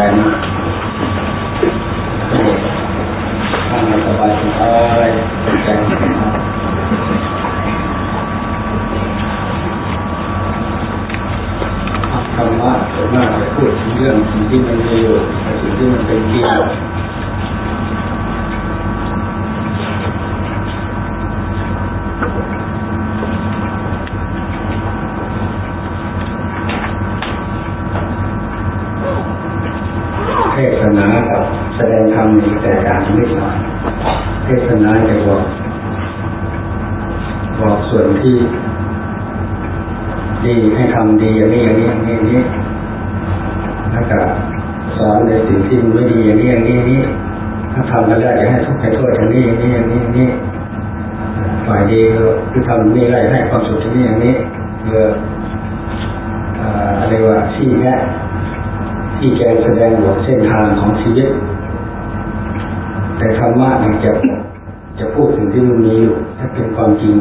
า ทำนี่ไรให้ความสุขอย่นี้อย่างนี้เพื่ออะไรว่าชี้แนะที่แกแสดงบอกเส้นทางของชีวิต แต่ธรรมะเนี่ยจะจะพูดถึงที่มันมีอยู่ถ้าเป็นความจริง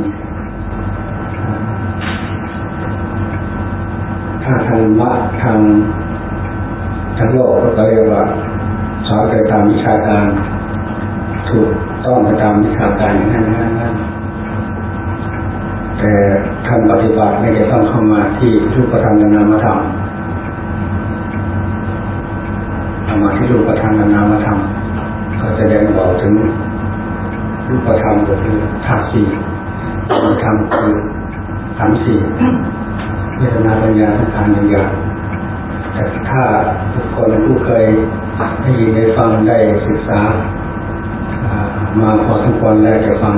ถ้าทางมะทางทางโลกก็เรียกว่าสอนไปตามวิชาการ ถูกต้องไปตามวิชาการอย่างนั้นนั้น แต่ท่างปฏิบัติไม่ได้ต้องเข้ามาที่รูปธรรมนามธรรมเข้ามาที่รูปธรรมนามธรรมก็แสดงบอกถึงรูปธรรมก็คือธาตุสี่นามธรรมคือขันธ์สี่เวทนาปัญญาสังขารวิญญาณแต่ถ้าทุกคนผู้เคยได้ยินได้ฟังได้ศึกษา มาพอทุกคนแล้วจะฟัง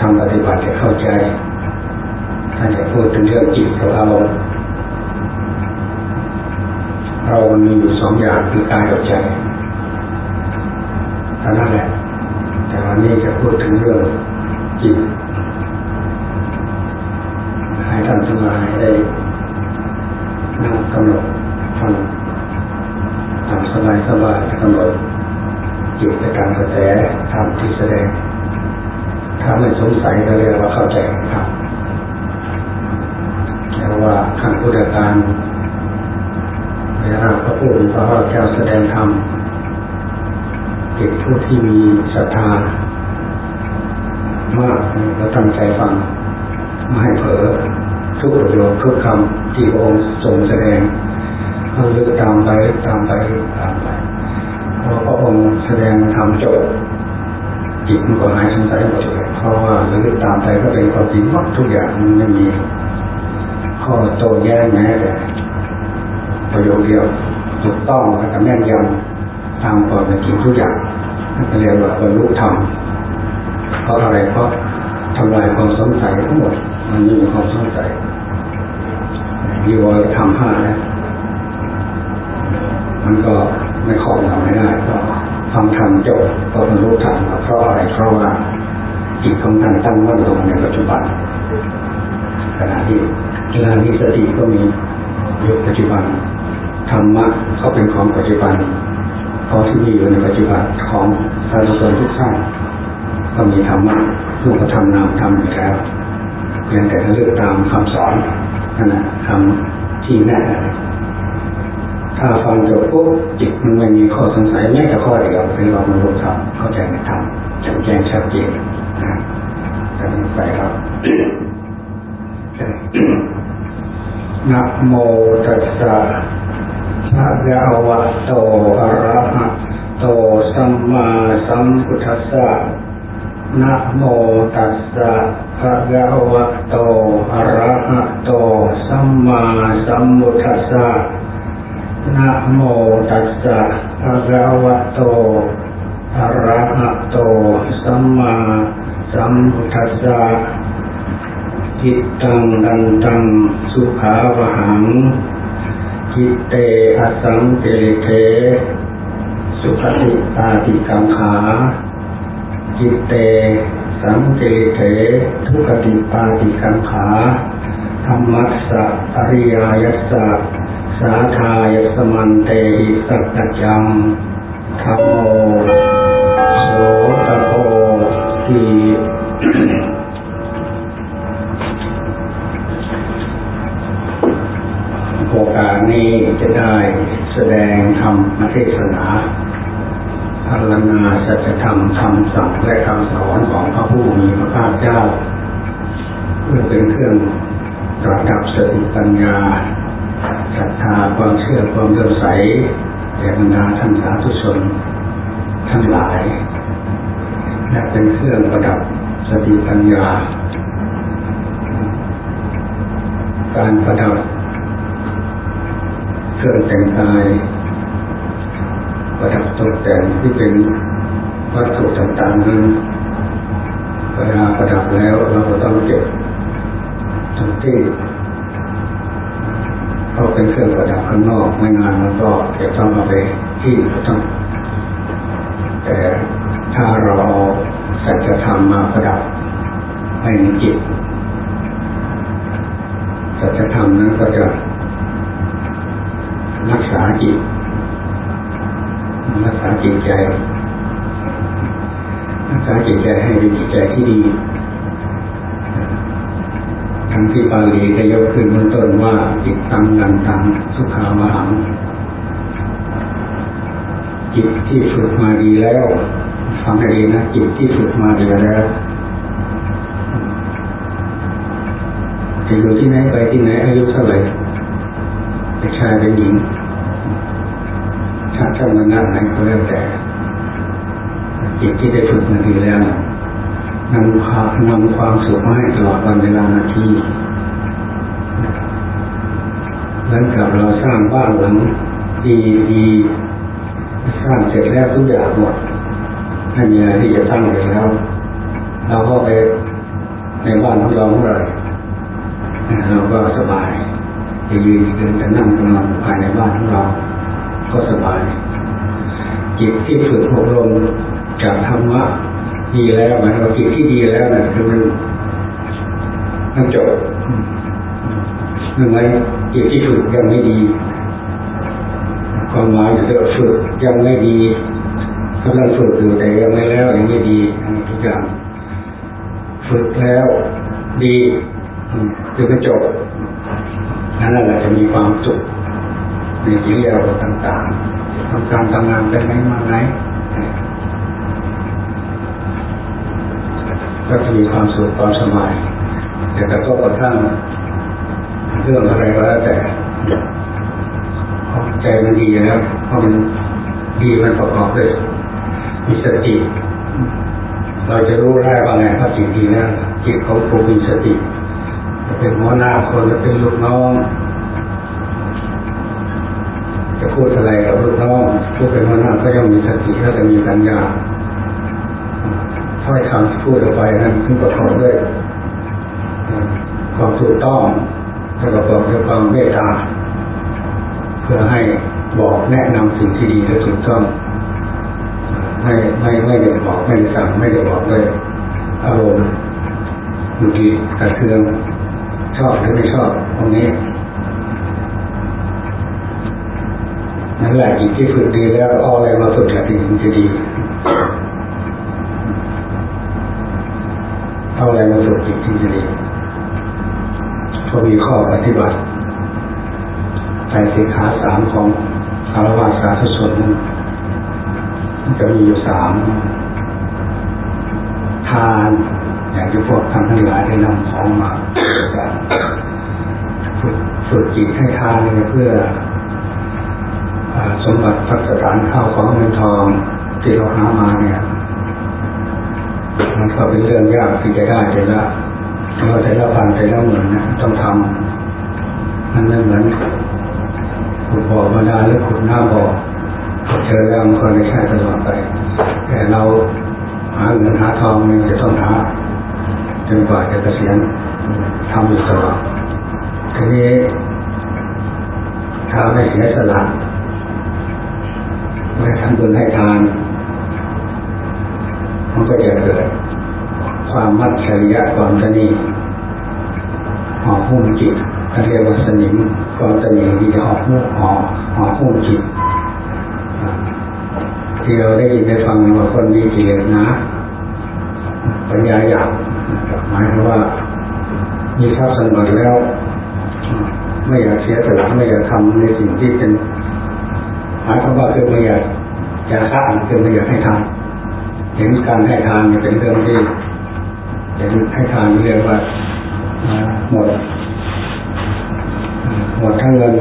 ทำปฏิบัติจะเข้าใจท่านจะพูดถึงเรื่องจิตกับอารมณ์เรามันมีอยู่สองอย่างคือกายกับใจเท่านั้นแหละ แต่วันนี้จะพูดถึงเรื่องจิตให้ท่านทั้งหลายได้นั่งกำหนดฟังทำสบายสบายกำหนดจิตในการแสทำที่แสดง ถ้าไม่สงสัยก็เรียกว่าเข้าใจครับแต่ว่าขั้นพุทธการเวลาพระผู้เป็นพระพุทธเจ้าแสดงธรรมเด็กผู้ที่มีศรัทธามากก็ตั้งใจฟังไม่ให้เผลอทุกประโยคทุกคำที่องค์ทรงแสดงก็ลึกตามไปตามไปตามไปพอพระองค์แสดงทำจบจิตมันก็หายสงสัยหมดเลย เพราะว่าลึกตามไปก็เป็นความจริงหมดทุกอย่างมันไม่มี ข้อโต้แย้งแม้แต่ประโยคเดียวถูกต้องและแม่นยำตามความเป็นจริงทุกอย่างนั่นเรียกว่าบรรลุธรรมเพราะอะไรเพราะทำลายความสงสัยทั้งหมด มันมีความสงสัยยีวอรทำห้าแล้วมันก็ไม่ครอบงำไม่ได้ก็ฟังธรรมจบก็บรรลุธรรมเพราะอะไรเพราะว่า จิตของท่านตั้งมั่นลงในปัจจุบันขณะที่เวลามีสติก็มีอยู่ปัจจุบันธรรมะก็เป็นของปัจจุบันเพราะที่มีอยู่ในปัจจุบันของสารสนทุกท่านก็มีธรรมะรูปธรรมนามธรรมอยู่แล้วเพียงแต่เลือกตามคำสอนนั่นแหละทำที่แน่ถ้าฟังจบปุ๊บจิตมันไม่มีข้อสงสัยแม้แต่ข้อเดียวเป็นเรามันรู้ทำเข้าใจในธรรมแจ่มแจ้งชัดเจน ไปครับนะโมตัสสะภะคะวะโตอะระหะโตสัมมาสัมพุทธัสสะนะโมตัสสะภะคะวะโตอะระหะโต สัมมาสัมพุทธัสสะนะโมตัสสะภะคะวะโตอะระหะโต สัมมา สัมพุทธัสสะจิตตังดันตังสุขาวหังจิตเตอสังเตเท สุขติตาติกังขาจิตเต สังเตเถทุกติปาติกังขาธรรมัสสะอริยยัสสะสาทายสมันเตหิสัจจังธรรมโมโสต โพทีโอกาสนี้จะได้แสดงธรรมเทศนาพารณาสัจธรรมคำสั่งและคำสอนของพระผู้มีพระภาคเจ้า เพื่อเป็นเครื่องประดับสติปัญญาศรัทธาความเชื่อความเลื่อมใสแก่บรรดาท่านสาธุชนทั้งหลาย และเป็นเครื่องประดับสติปัญญา การประดับเครื่องแต่งกาย ประดับตกแต่งที่เป็นวัตถุต่างๆนั้นเวลาประดับแล้วเราก็ต้องเก็บทุกที่เพราะเป็นเครื่องประดับข้างนอกไม่นานมันก็จะต้องเอาไปที่ต้องแต่ ถ้าเราสัจธรรมมาประดับในจิตสัจธรรมนั้นก็จะรักษาจิตรักษาจิตใจ รักษาจิตใจให้เป็นจิตใจที่ดี ทั้งที่ปาลีได้ยกขึ้นเบื้องต้นว่าจิตตังนันตังสุขาวหังจิตที่ฝึกมาดีแล้ว ฟังให้ดีนะจิตที่ฝึกมาดีแล้วจะอยู่ที่ไหนไปที่ไหนอายุเท่าไหร่เป็นชายเป็นหญิง ถ้าท่านมันนั่งไหนก็แล้วแต่จิตที่ได้ฝึกมาดีแล้วนำความนำความสุขมาให้ตลอดวันเวลานาทีหลังจากเราสร้างบ้านหลังดีดีสร้างเสร็จแล้วทุกอย่างหมด ไม่มีอะไรที่จะสร้างเลยแล้วเราก็ไปในบ้านของเราเมื่อไรเราก็สบายจะยืนเดินจะนั่งจะนอนภายในบ้านของเรา ก็สบายจิตที่ฝึกอบรมจากธรรมะดีแล้วหมายถึงจิตที่ดีแล้วนะคือมันมันจบหนึ่งไงจิตที่ฝึกยังไม่ดีความหมายคือฝึกยังไม่ดี กำลังฝึกอยู่แต่ยังไม่แล้วยังไม่ดีทุกอย่าง ฝึกแล้วดีคือมันจบนั่นแหละจะมีความสุขในสิ่งที่เราต่างๆทำการทำงานไปไหนมาไหนก็จะมีความสุขความสบายแต่กระทบกระทั่งเรื่องอะไรก็แล้วแต่ใจมันดีแล้วเพราะมันดีมันประกอบด้วย มีสติ เราจะรู้ได้ว่าไงถ้าจิตดีแล้วจิตเขาคงมีสติจะเป็นหัวหน้าคนจะเป็นลูกน้องจะพูดอะไรกับลูกน้องผู้เป็นหัวหน้าก็ย่อมมีสติก็จะมีปัญญาถ้อยคำที่พูดออกไปนั้นขึ้นประกอบด้วยความถูกต้องและประกอบด้วยความเมตตาเพื่อให้บอกแนะนำสิ่งที่ดีและถูกต้อง ไม่ไม่ไม่ได้บอกไม่ได้สั่งไม่ได้บอกด้วยอารมณ์หงุดหงิดกระเทือนชอบหรือไม่ชอบตรงนี้นั่นแหละจิตที่ฝึกดีแล้วเอาอะไรมาฝึกละดีถึงจะดีเอาอะไรมาฝึกจิตที่จะดีก็มีข้อปฏิบัติใจสิกขาสามของอารวาสาธุชนนั้น จะมีอยู่สามทาน อย่างที่พวกท่านทั้งหลายได้นำของมาฝึกฝึกจิตให้ทานเนี่ยเพื่อสมบัติพัฒฐานข้าวของเงินทองที่เราหามาเนี่ยมันก็เป็นเรื่องยากที่จะได้แต่ละเราแต่ละพันแต่ละหมื่นนะต้องทำมันไม่เหมือน เกษียณทำอยู่ตลอดทีนี้ถ้าไม่เสียสละไม่ทำบุญให้ทาน มันก็จะเกิด ความมัดเฉลียความตนีห่อหุ้มจิตเรียกว่าสนิมความตนีที่จะห่อหุ้มห่อห่อหุ้มจิตที่เราได้ยินได้ฟังว่าคนมีกิเลสนะปัญญาหยาบ หมายถึงว่า มีทรัพย์สมบัติแล้ว ไม่อยากเสียสละไม่อยากทำในสิ่งที่เป็นหมายความว่าคือไม่อยากอยากฆ่าคือไม่อยากให้ทานเห็นการให้ทานเป็นเรื่องที่เห็นให้ทานเรียกว่าหมดหมดทั้งเงิน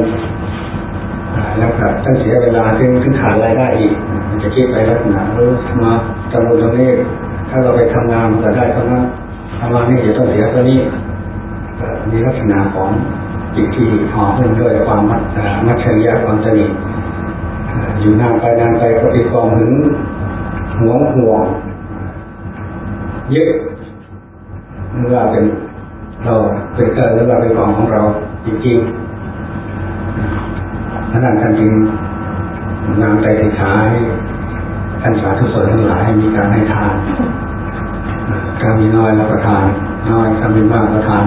แล้วก็ต้องเสียเวลาซึ่งถึงขาดรายได้อีก จะคิดไปลักษณะเออมาจำนวนตรงนี้ถ้าเราไปทำงานมันก็ได้เท่านั้น ทำงานนี่จะต้องเสียเท่านี้มีลักษณะของจิตที่ห่อหุ้มด้วยความมัดมัดเฉลียความสนิทอยู่นานไปนานไปก็ติดความหึงหวงห่วงยึดเมื่อเป็นเราเป็นเกิดหรือว่าเป็นของของเราจริงๆนั่นท่านจึงนำใจสิท้ายท่านสาธุชนทั้งหลายมีการให้ทาน ถ้ามีน้อยแล้วก็ทาน น้อยถ้ามีมากก็ทาน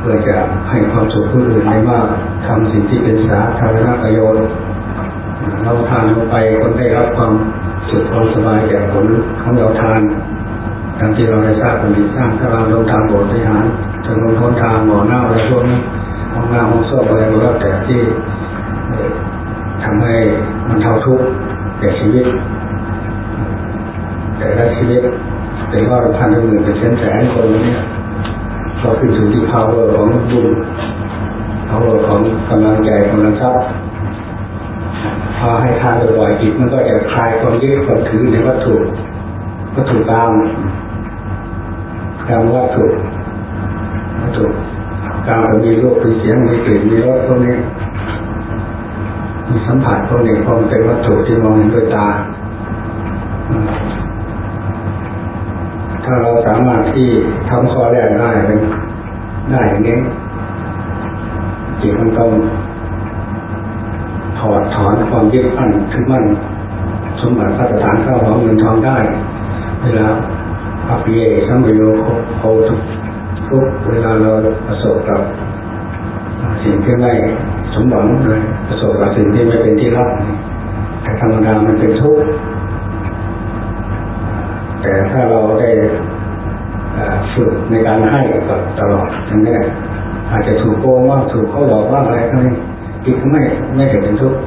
เพื่อจะให้ความสุขผู้อื่นได้มากทำสิ่งที่เป็นสาธารณประโยชน์เราทานลงไปคนได้รับความสุขความสบายจากผลของเราทานตามที่เราได้ทราบกันดีสร้างถ้าเราลงทางโบสถ์วิหารจะลงทนทางหมอหน้าอะไรพวกนี้ห้องน้ำห้องส้วมอะไรก็แล้วแต่ที่ทำให้มันเท่าทุกข์แก่ชีวิตแต่ละชีวิต แต่ว่าพันหมื่นเป็นแสนแสนคนนี้ก็ขึ้นสู่ที่ power ของบุญ power ของกำลังใจกำลังทรัพย์พอให้ทานบ่อยๆจิตมันก็จะคลายความยึดความถือในวัตถุวัตถุตามกรรมวัตถุวัตถุการมีรูปมีเสียงมีกลิ่นมีรสพวกนี้มีสัมผัสพวกนี้พอมันเป็นวัตถุที่มองเห็นด้วยตา ถ้าเราสามารถที่ทำข้อแรกได้เป็นได้อย่างนี้จิตมันต้องถอดถอนความยึดมั่นถือมั่นสมบัติพระสถานเข้าของเงินทองได้ เวลาอภิเยสัมโยโคทุกทุกเวลาเราประสบกับสิ่งที่ไม่สมหวังเลยประสบกับสิ่งที่ไม่เป็นที่รักแต่ธรรมดามันเป็นทุกข์ แต่ถ้าเราได้ฝึกในการให้กับตลอดทั้งนี้อาจจะถูกโกงว่าถูกเขาหลอกว่าอะไรก็ไม่จิตไม่ไม่ถึงเป็นทุกข์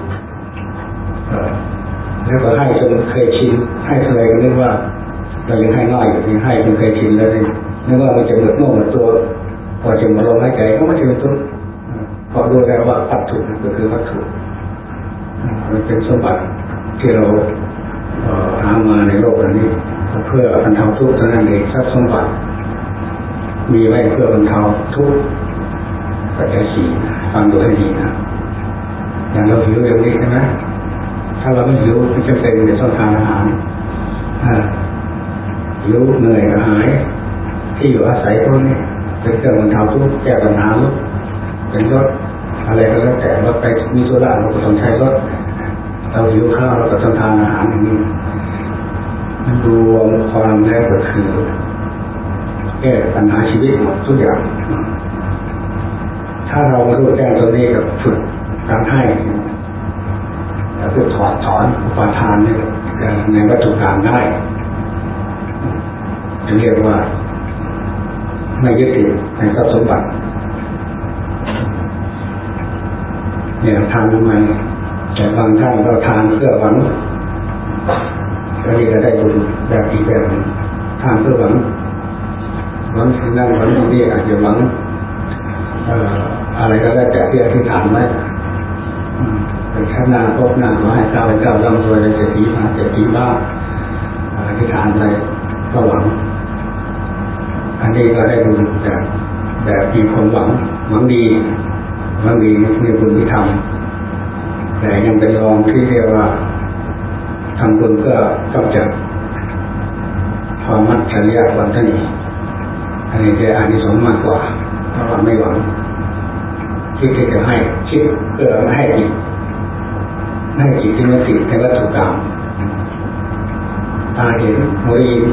แล้วก็ให้จนเคยชินให้เท่าไรก็นึกว่าเรายังให้น้อยอยู่ยังให้จนเคยชินแล้วนี่นึกว่ามันจะหมดโน่หมดตัวพอจะมาลงหายใจก็ไม่ถึงทุกข์พอรู้แล้วว่าวัตถุก็คือวัตถุมันเป็นสมบัติที่เราหามาในโลกนี้ เพื่อบรรเทาทุกข์เท่านั้นเองทรัพย์สมบัติมีไว้เพื่อบรรเทาทุกข์ปัจจัยสี่ฟังดูให้ดีนะอย่างเราหิวอย่างนี้ใช่ไหมถ้าเราไม่หิวมันจะเป็นในช่องทางอาหารหิวเหนื่อยก็หาย ที่อยู่อาศัยพวกนี้เป็นเครื่องบรรเทาทุกข์แก้ปัญหาลุกเป็นรถอะไรก็แล้วแต่รถไปมีโซล่าเราก็ต้องใช้รถเราหิวข้าวเราก็ต้องทานอาหารอย่างนี้ รวมความแล้วก็คือแก้ปัญหาชีวิตหมดทุกอย่าง ถ้าเรามารู้แจ้งตรงนี้กับฝึกการให้แล้วก็ถอดถอนอุปทานเนี่ยในวัตถุการมได้จะเรียกว่าไม่ยึดติดในทรัพย์สมบัติเนี่ยทานทำไมแต่บางท่านก็ทานเพื่อหวัง ก็เรียกได้บุญแบบอีกแบบทานเพื่อหวังหวังสิ่งนั้นหวังสิ่งนี้อาจจะหวังอะไรก็ได้แต่ที่อธิษฐานไว้เป็นข้างหน้าพบหน้ามาให้เจ้าเจ้าร่ำรวยในเศรษฐีมาเศรษฐีบ้างอธิษฐานอะไรก็หวัง อันนี้ก็ได้บุญแบบแบบมีความหวังหวังดีหวังดีมีบุญที่ทำแต่ยังเป็นรองที่เรียกว่า ทำบุญเพื่อกำจัดความมัดฉันยากวันนี้อันนี้จะอานิสงส์มากกว่าเพราะว่าไม่หวังคิดที่จะให้คิดเพื่อไม่ให้จิตไม่ให้จิตที่มันติดในวัตถุกรรมตาเห็นหูได้ยิน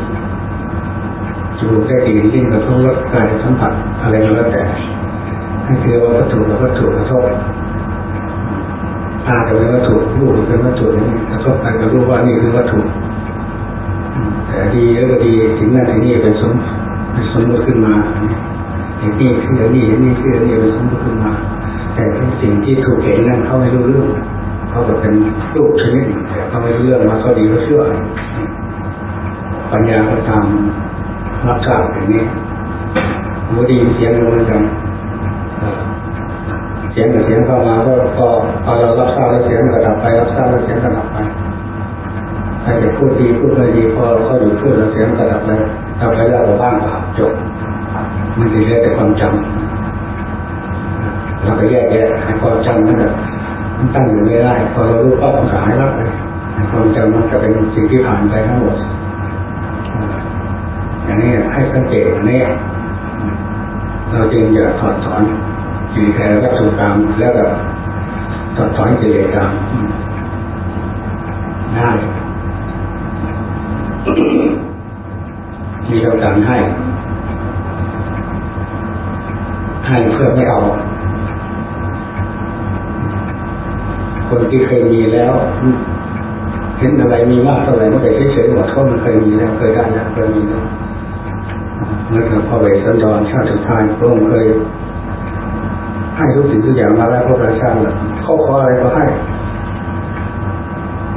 จมูกได้กลิ่นลิ้นกระทบรสกายสัมผัสอะไรก็แล้วแต่ให้เชื่อวัตถุกับวัตถุกระทบ ตาเป็นวัตถุรูปเป็นวัตถุนี้กระทบกันก็รู้ว่านี่คือวัตถุแต่ดีแล้วก็ดีสิ่งนั้นสิ่งนี้เป็นสมเป็นสมมติขึ้นมาเห็นนี่คือนี่เห็นนี่คือนี่เป็นสมมติขึ้นมา แต่สิ่งที่ถูกเห็นนั้นเขาไม่รู้เรื่องเขาก็เป็นลูกชนิดแต่เขาไม่รู้เรื่องมาเขาดีเขาเชื่อปัญญาก็ตามรับทราบอย่างนี้หูดีเสียงเหมือนกัน เสียงกับเสียงเข้ามาก็ก็พอเรารับทราบแล้วเสียงก็ดับไปรับทราบแล้วเสียงก็ดับไปใครจะพูดดีพูดไม่ดีพอเขาอยู่พูดแล้วเสียงก็ดับไปดับไปแล้เราบ้างครับจบมันจะเรียกแต่ความจำเราไปแยกแยะให้ความจำนั่นแหละมันตั้งอยู่ไม่ได้พอเรารู้ปั๊บมันหายแล้วความจำมันจะเป็นสิ่งที่ผ่านไปทั้งหมดอย่างนี้ให้สังเกตนี่เราจึงจะถอดถอน กิเลสวัตถุกรรมแล้วก็ถอดถอนกิเลสกรรมง่ายมีเราการให้ ให้เพื่อไม่เอา คนที่เคยมีแล้วเห็นอะไรมีมากเท่าไหร่ก็ไปเฉยๆหมดเขามันเคยมีแล้วเคยได้แล้วเคยมีแล้วเมื่อพอไปสัญจรชาติสุดท้ายพระองค์เคย ให้ทุกสิ่งทุกอย่างมาแล้วพระประชาชนเขาขออะไรก็ให้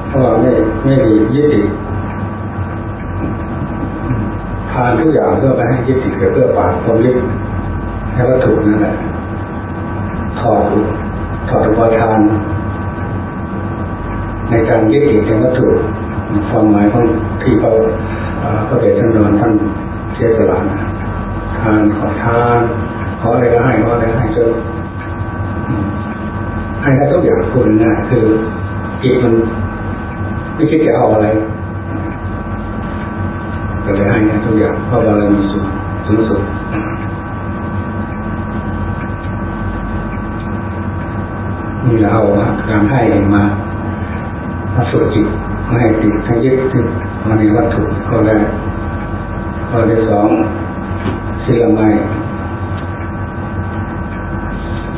เพราะว่าไม่ไม่มียึดติดทานทุกอย่างเพื่อไปให้ยึดติดเพื่อปาบความยึดให้วัตถุนั่นแหละถอดถอดอุปทาน ในการยึดติดในวัตถุความหมายของที่เขาพระเดชท่านนอนท่านเสียสละทานขอทานขออะไรก็ให้ขออะไรให้จนให้ได้ ทุกอย่างคุณนะคือจิตมันไม่คิดจะเอาอะไรก็เลยให้ทุกอย่างเพราะเรามีสุขสูงสุดนี่เราเอาการให้มามาฝึกจิตไม่ให้ติดทั้งยึดติดมาในวัตถุข้อแรกข้อที่สองสิ่งใหม่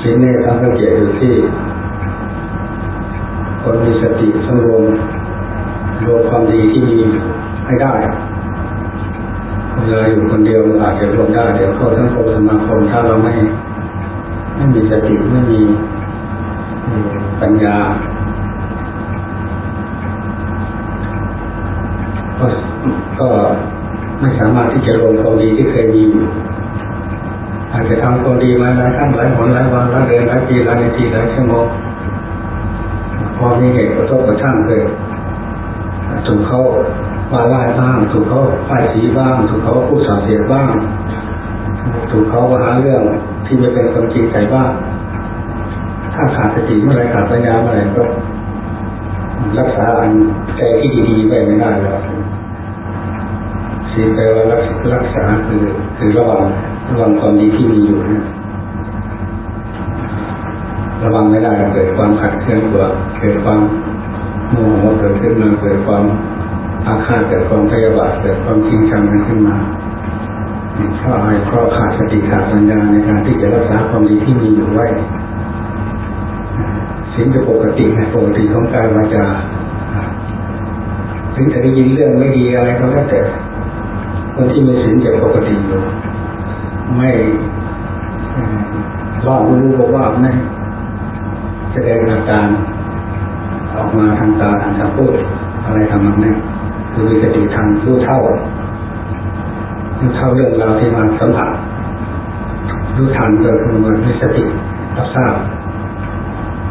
ชิ้นนี้ต้องสังเกตอยู่ที่ คนมีสติสำรวมรวมความดีที่มีให้ได้เวลาอยู่คนเดียวอาจจะรวมได้เดี๋ยวเข้าทั้งโคสมาคมถ้าเราไม่ ไม่มีสติไม่มีปัญญาก็ก็ไม่สามารถที่จะรวมความดีที่เคยมีอยู่อาจจะทำความดีมาหลายครั้งหลายหนหลายวันหลายเดือนหลายปีหลายนาทีหลายชั่วโมง พอมีเหตุกระทบกระทั่งเกิดถูกเขาว่าไล่บ้าง ถูกเขาป้ายสีบ้าง ถูกเขาพูดสาเสียบ้าง ถูกเขาหาเรื่องที่ไม่เป็นความจริงใส่บ้าง ถ้าขาดสติเมื่อไรขาดปัญญาเมื่อไรก็รักษาอันใจที่ดีๆไปไม่ได้หรอกสิ่งแปลว่ารักษาคือคือระวังระวังความดีที่มีอยู่นะ ระวังไม่ได้เกิดความขัดเคืองตัวเกิดความโมโหเกิดขึ้นมาเกิดความอาฆาตเกิดความพยาบาทเกิดความจริงจังขึ้นมาเพราะอะไรเพราะขาดสติขาดปัญญาในการที่จะรักษาความดีที่มีอยู่ไว้สิ่งจะปกติในปกติของกายวาจาถึงจะได้ยินเรื่องไม่ดีอะไรก็แล้วแต่คนที่มีศีลจะปกติอยู่ไม่รอบรู้บอกว่าไม่ แสดงอาการออกมาทางตาทางคำพูดอะไรทำนองนี้คือมีสติทางรู้เท่ารู้เท่าเรื่องราวที่มาสัมผัสรู้ทันเกิดขึ้นมาด้วยสติรับทราบ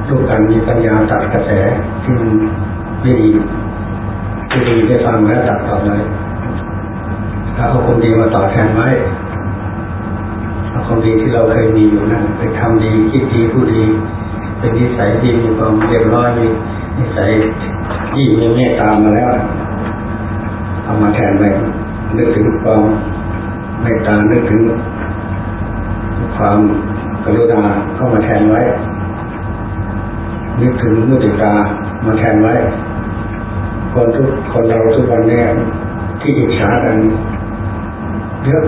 รู้การมีปัญญาตัดกระแสที่มันไม่ดีที่ดีได้ฟังแล้วตัดต่อเลยถ้าเอาคนดีมาต่อแทนไว้เอาคนดีที่เราเคยมีอยู่นั่นไปทำดีคิดดีพูดดี เป็นนิสัยดีมีความเรียบร้อยมีนิสัยที่มีเมตตามาแล้วเอามาแทนไว้นึกถึงความเมตตานึกถึง ความกรุณาเข้ามาแทนไว้ นึกถึงมุติตามาแทนไว้ คนทุกคนเราทุกวันนี้ที่อิจฉากันเยอะ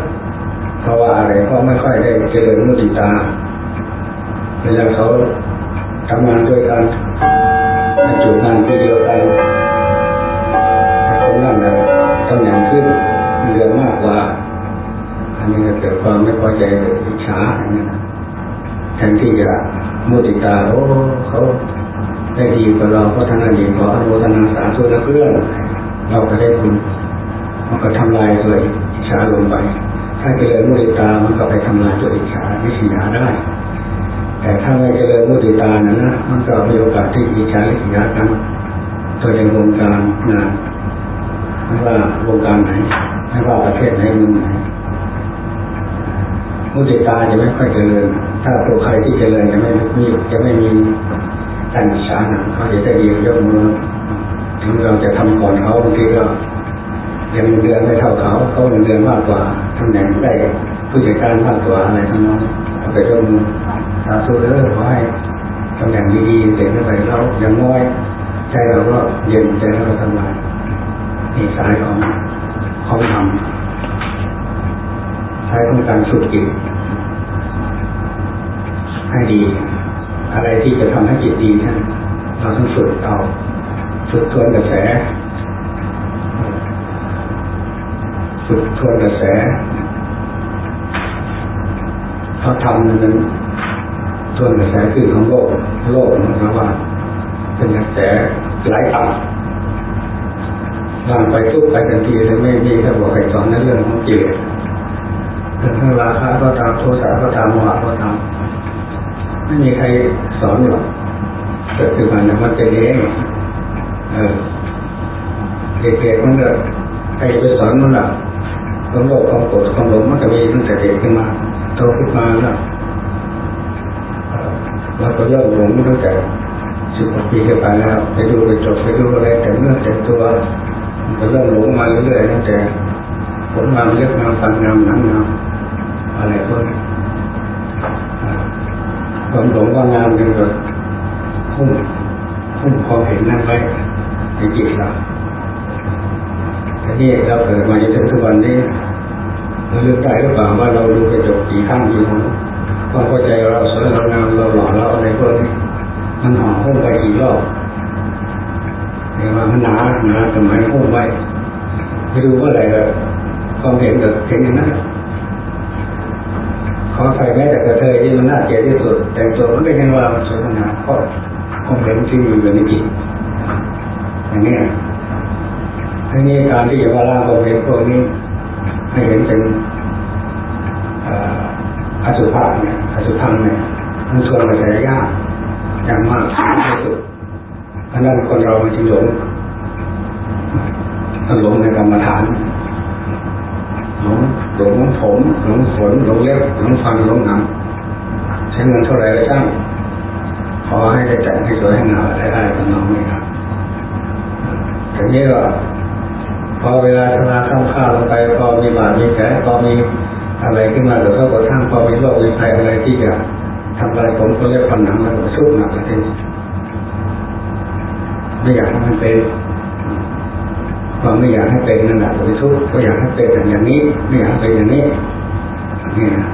เพราะว่าอะไรเพราะไม่ค่อยได้เจริญมุติตาเวลาเขา ทำงานด้วยกันจุดงานที่เดียวกันคนนั้นนะตำแหน่งขึ้นเดือนมากกว่า อันนี้เกิดความไม่พอใจอิจฉาอย่างนี้แทนที่จะมุติตาโอ้เขาได้ดีกว่าเราก็ท่านนั้นดีขออนุโมทนาสาธุนะเพื่อนเราก็ได้คุณมันก็ทำลายตัวอิจฉาลงไป ถ้าเจริญมุติตามันก็ไปทำลายตัวอิจฉาไม่สิยาได้ แต่ถ้าไม่เจริญมุติตานะนะมันก็มีโอกาสที่อิจฉาลิษยากันตัวในวงการงานไม่ว่าวงการไหนไม่ว่าประเทศไหนมุมไหนมุติตาจะไม่ค่อยเจริญ ถ้าตัวใครที่เจริญจะไม่มีจะไม่มีการอิจฉาหนักเขาจะได้ดียกมือถึงเราจะทำก่อนเขาบางทีก็ยังเดือนไม่เท่าเขาเขาเงินเดือนมากกว่าตำแหน่งได้ผู้จัดการมากกว่าอะไรทั้งนั้นเอาไปยกมือ สาธุเด้อขอให้ตำแหน่งดีๆเด็กไม่ไปเราอย่างน้อยใจเราก็เย็นใจเราทำลายนี่สายของของทำใช้ของการสุดจิตให้ดี อะไรที่จะทำให้จิตดีนั้นเราต้องสุดเอาสุดทวนกระแสสุดทวนกระแสเขาทำนั้น ทวนกระแสคือของโลกโลกนะว่า เป็นกระแสไหลต่ำว่างไปทุกไปทันทีเลยไม่มีถ้าบอกใครสอนในเรื่องของจิตเรื่องราคาก็ตามโทสะก็ตามโมหะก็ตามไม่มีใครสอนหรอกเกิดขึ้นมาเนี่ยมันเป็นเองเออเด็กๆมันก็ใครไปสอนมันล่ะความโลภความโกรธความหลงมันจะมีตั้งแต่เด็กขึ้นมาโตขึ้นมาแล้ว เราก็เริ่มหลงตั้งแต่สิบกว่าปีขึ้นไปแล้วไปดูไปจบไปดูอะไรแต่เมื่อแต่ตัวมันก็เริ่มหลงมาเรื่อยๆตั้งแต่ผลงานเลือกงานฟันงานหนังงานอะไรพวกนี้ความหลงว่างานเป็นแบบหุ้มหุ้มความเห็นนั่นไว้ในจิตเราแต่นี่เราเกิดมาจนถึงทุกวันนี้เราเลือกได้หรือเปล่าว่าเราดูกระจกกี่ครั้งกี่หน ความเข้าใจเราสวยเรางามเราหล่อเราอะไรพวกนี้มันห่อหุ้มไปกี่รอบเรียกว่ามันหนาหนาสมัยหุ้มไว้ไปดูว่าอะไรก็ความเห็นกับเห็นอย่างนั้นขอใครแม้แต่กระเทยที่มันน่าเกลียดที่สุด แต่งตัวมันก็ยังว่ามันสวยงามเพราะความเห็นที่มีอยู่ในจิตอย่างนี้ทีนี้การที่จะว่าล่างความเห็นพวกนี้ให้เห็นเป็นอ สุภะเนี่ยอสุพังเนี่ยมันชวนกระแสยากอย่างมากที่สุดเพราะนั้นคนเรามันจึงหลงหลงในกรรมฐานหลงหลงผมหลงขนหลงเล็บหลงฟันหลงหนังใช้เงินเท่าไหร่ก็ช่างขอให้ได้แต่งให้สวยให้งามได้ได้กับน้องนี่ครับแต่นี้ก็พอเวลาทำงานข้ามข้าวลงไปพอมีบาดมีแผลพอมี อะไรขึ้นมาหรือเขากระทั่งพอมีโรคมีภัยอะไรที่จะทำอะไรผมก็เรียกฟันหนังมันก็ชุบหนักเลยไม่อยากให้มันเป็นความไม่อยากให้เป็นนั่นแหละไปทุกข์ก็อยากให้เป็นอย่างนี้ ไม่อยากเป็นอย่างนี้นี่นะ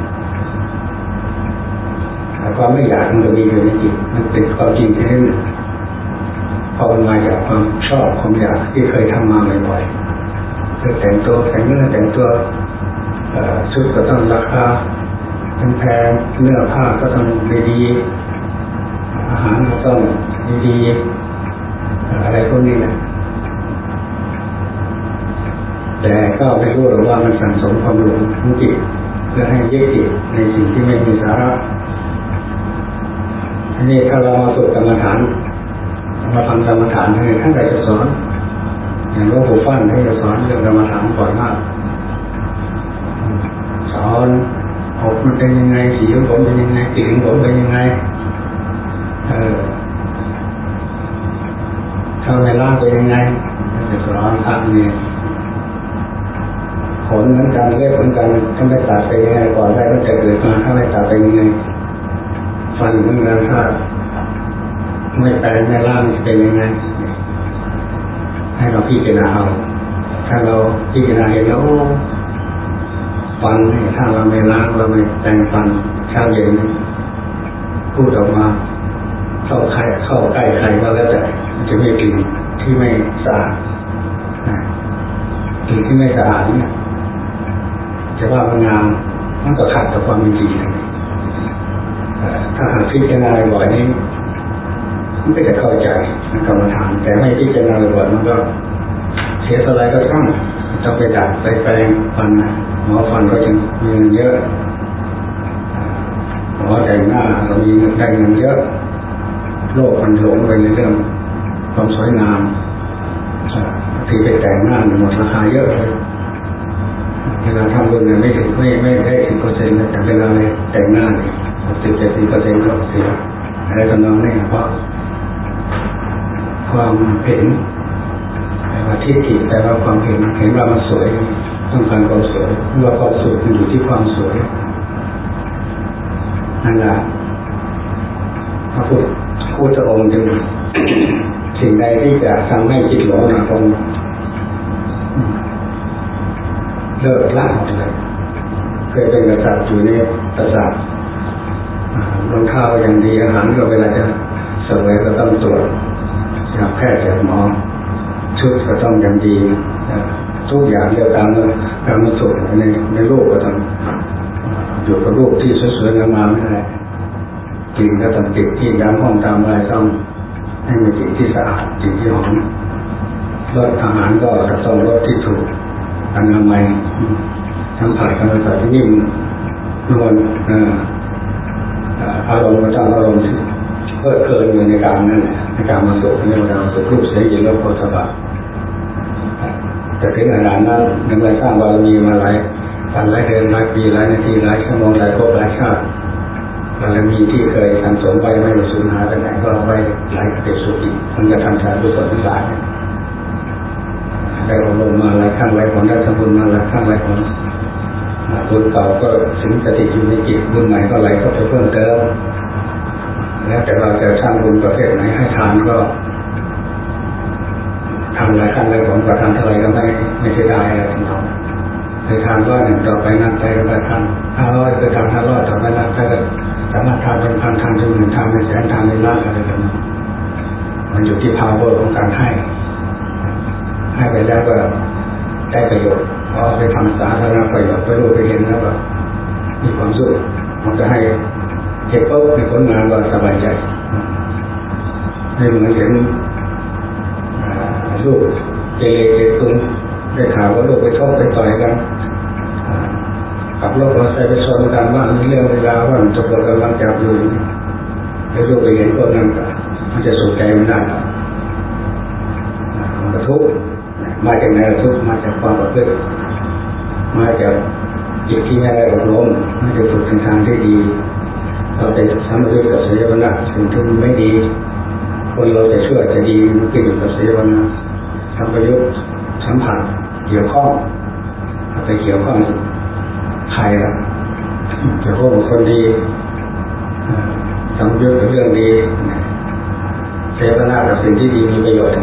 แต่ความไม่อยากมันก็มีอยู่ในจิตมันเป็นความจริงแค่นั้นพอมันมาจากความชอบความอยากที่เคยทำมาบ่อยๆคือแต่งตัวแต่งเนื้อแต่งตัว ชุดก็ต้องราคาแพงเนื้อผ้าก็ต้องดีอาหารก็ต้องดีอะไรพวกนี้นะแต่ก็ไม่รู้หรอกว่ามันสั่งสมความหลงของจิตเพื่อให้ยึดจิตในสิ่งที่ไม่มีสาระอันนี้ถ้าเรามาฝึกกรรมฐานมาทำกรรมฐานให้ท่านใดจะสอนอย่างหลวงปู่ฟั่นให้จะสอนเรื่องกรรมฐานบ่อยมาก สอนผมมันเป็นยังไงสีของผมเป็นยังไงกลิ่นของผมเป็นยังไง เออถ้าเวลาเป็นยังไงจะสอนท่านเนี่ยขนเหมือนกันเล็บเหมือนกันถ้าไม่ตัดไปยังไงก่อนได้ก็จะเกิดมาถ้าไม่ตัดไปยังไงฟันเหมือนกันถ้าไม่แปลงไม่ล่างจะเป็นยังไง ให้เราพิจารณาเอาถ้าเราพิจารณาเห็นแล้ว ฟันถ้าเราไม่ล้างเราไม่แปรงฟันเช้าเย็นพูดออกมาเข้าใครเข้าใกล้ใครก็แล้วแต่จะไม่กลิ่นที่ไม่สะอาดกลิ่นที่ไม่สะอาดเนี่ยจะว่ามันงามมันก็ขัดกับความจริงถ้าหากพิจารณาบ่อยนี้มันก็จะเข้าใจกรรมฐานแต่ไม่พิจารณาบ่อยมันก็เสียอะไรก็ต้อง ต้องไปดัดไปแปลงฟันหมอฟันก็ยังมีเงินเยอะหมอแต่งหน้าเรามีเงินได้เงินเยอะโลกมันหลงไปในเรื่องความสวยงามที่ไปแต่งหน้าหมดราคาเยอะเลยเวลาทำบุญเนี่ยไม่ถึงไม่ไม่ได้สิบเปอร์เซ็นต์แต่เวลาแต่งหน้าเนี่ยสิบเจ็ดสิบเปอร์เซ็นต์ก็เสียอะไรทำนองนี้เพราะความเห็น ว่าที่ถิแต่ว่าความเห็นเห็นว่ามันสวยต้องการความสวยเมื่อความสุขอยู่ที่ความสวยนั่นแหละพระพุทธพุทธองค์จึงสิ่งใดที่จะทำให้จิตหลงนะตรงเลิกละหมดเลยเคยเป็นกษัตริย์อยู่ในปราสาทรองเท้าอย่างดีอาหารก็เวลาจะสวยก็ต้องตรวจจากแพทย์จากหมอ ชุดก็ต้องอย่างดีทุกอย่างเรียกตามตามสุดในในโลกก็ต้องอยู่กับรูปที่สวยๆงามๆไม่ได้กินก็ต้องติดที่ย้ำห้องตามอะไรต้องให้มีสิ่งที่สะอาดสิ่งที่หอมรสอาหารก็จะต้องรสที่ถูกอนามัยสัมผัสกันไปที่นิ่มนวลอารมณ์ก็ต้องอารมณ์เพลิดเพลินอยู่ในการนั่นในการมาสุขในเวลาสุขรูปเสียงยินรสโผฏฐัพ แต่ถึงขนาดนั้นในเมื่อสร้างบารมีมาหลายวันหลายเดือนหลายปีหลายนาทีหลายชั่วโมงหลายภพหลายชาติบารมีที่เคยสังสมไปไม่สูญหายไปไหนก็เอาไว้หลายเกิดสุขีมันจะทำชาดุศลทั้งหลายได้อบรมมาหลายครั้งหลายผลได้ทำบุญมาหลายครั้งหลายผลบุญเก่าก็สิงสถิตอยู่ในจิตบุญใหม่ก็ไหลเข้าไปเพิ่มเติมแล้วแต่เราจะสร้างบุญประเภทไหนให้ทานก็ ทำหลายครั้งหลยผลกว่าทำเท่าไรก็ไม่ไม่ใช่ได้อะไรทั้งนั้นเคยทานร้อยหนึ่งต่อไปนับไปก็ไปทำห้าร้อยเคยทำห้าร้อยต่อไปนับไปก็สามารถทานเป็นพันทานเป็นหมื่นทานเป็นแสนทานเป็นล้านอะไรแบบนี้มันอยู่ที่ power ของการให้ ให้ไปแล้วก็ได้ประโยชน์พอไปทำสาธารณประโยชน์ไปรู้ไปเห็นแล้วก็มีความสุขมันจะให้เห็นปุ๊บในผลงานก็สบายใจไม่เหมือนเห็น ลูกเจเลเจตุนได้ข่าวว่าลูกไปชอบไปต่อยกันขับรถมอเตอร์ไซค์ไปชนกันว่างมีเรื่องเวลาว่ามันจะเกิดกำลังจับอยู่แล้วลูกไปเห็นพวกนั้นก็มันจะสุขใจมันได้มันกระทุกมาจากไหนทุกมาจากความประพฤติมาจากจิตที่ไม่ได้อบรมม่ได้ฝึกทางที่ดีเราไปทำด้วยกับเสียวันละสิ่งที่ไม่ดี คนเราจะช่วยจะดีมันก็อยู่กับเสียวันละทำประโยชน์สัมผัสเกี่ยวข้องไปเกี่ยวข้องใครล่ะจะพวกคนดีทำเยอะกับเรื่องดีเสวนากับสิ่งที่ดีมีประโยชน์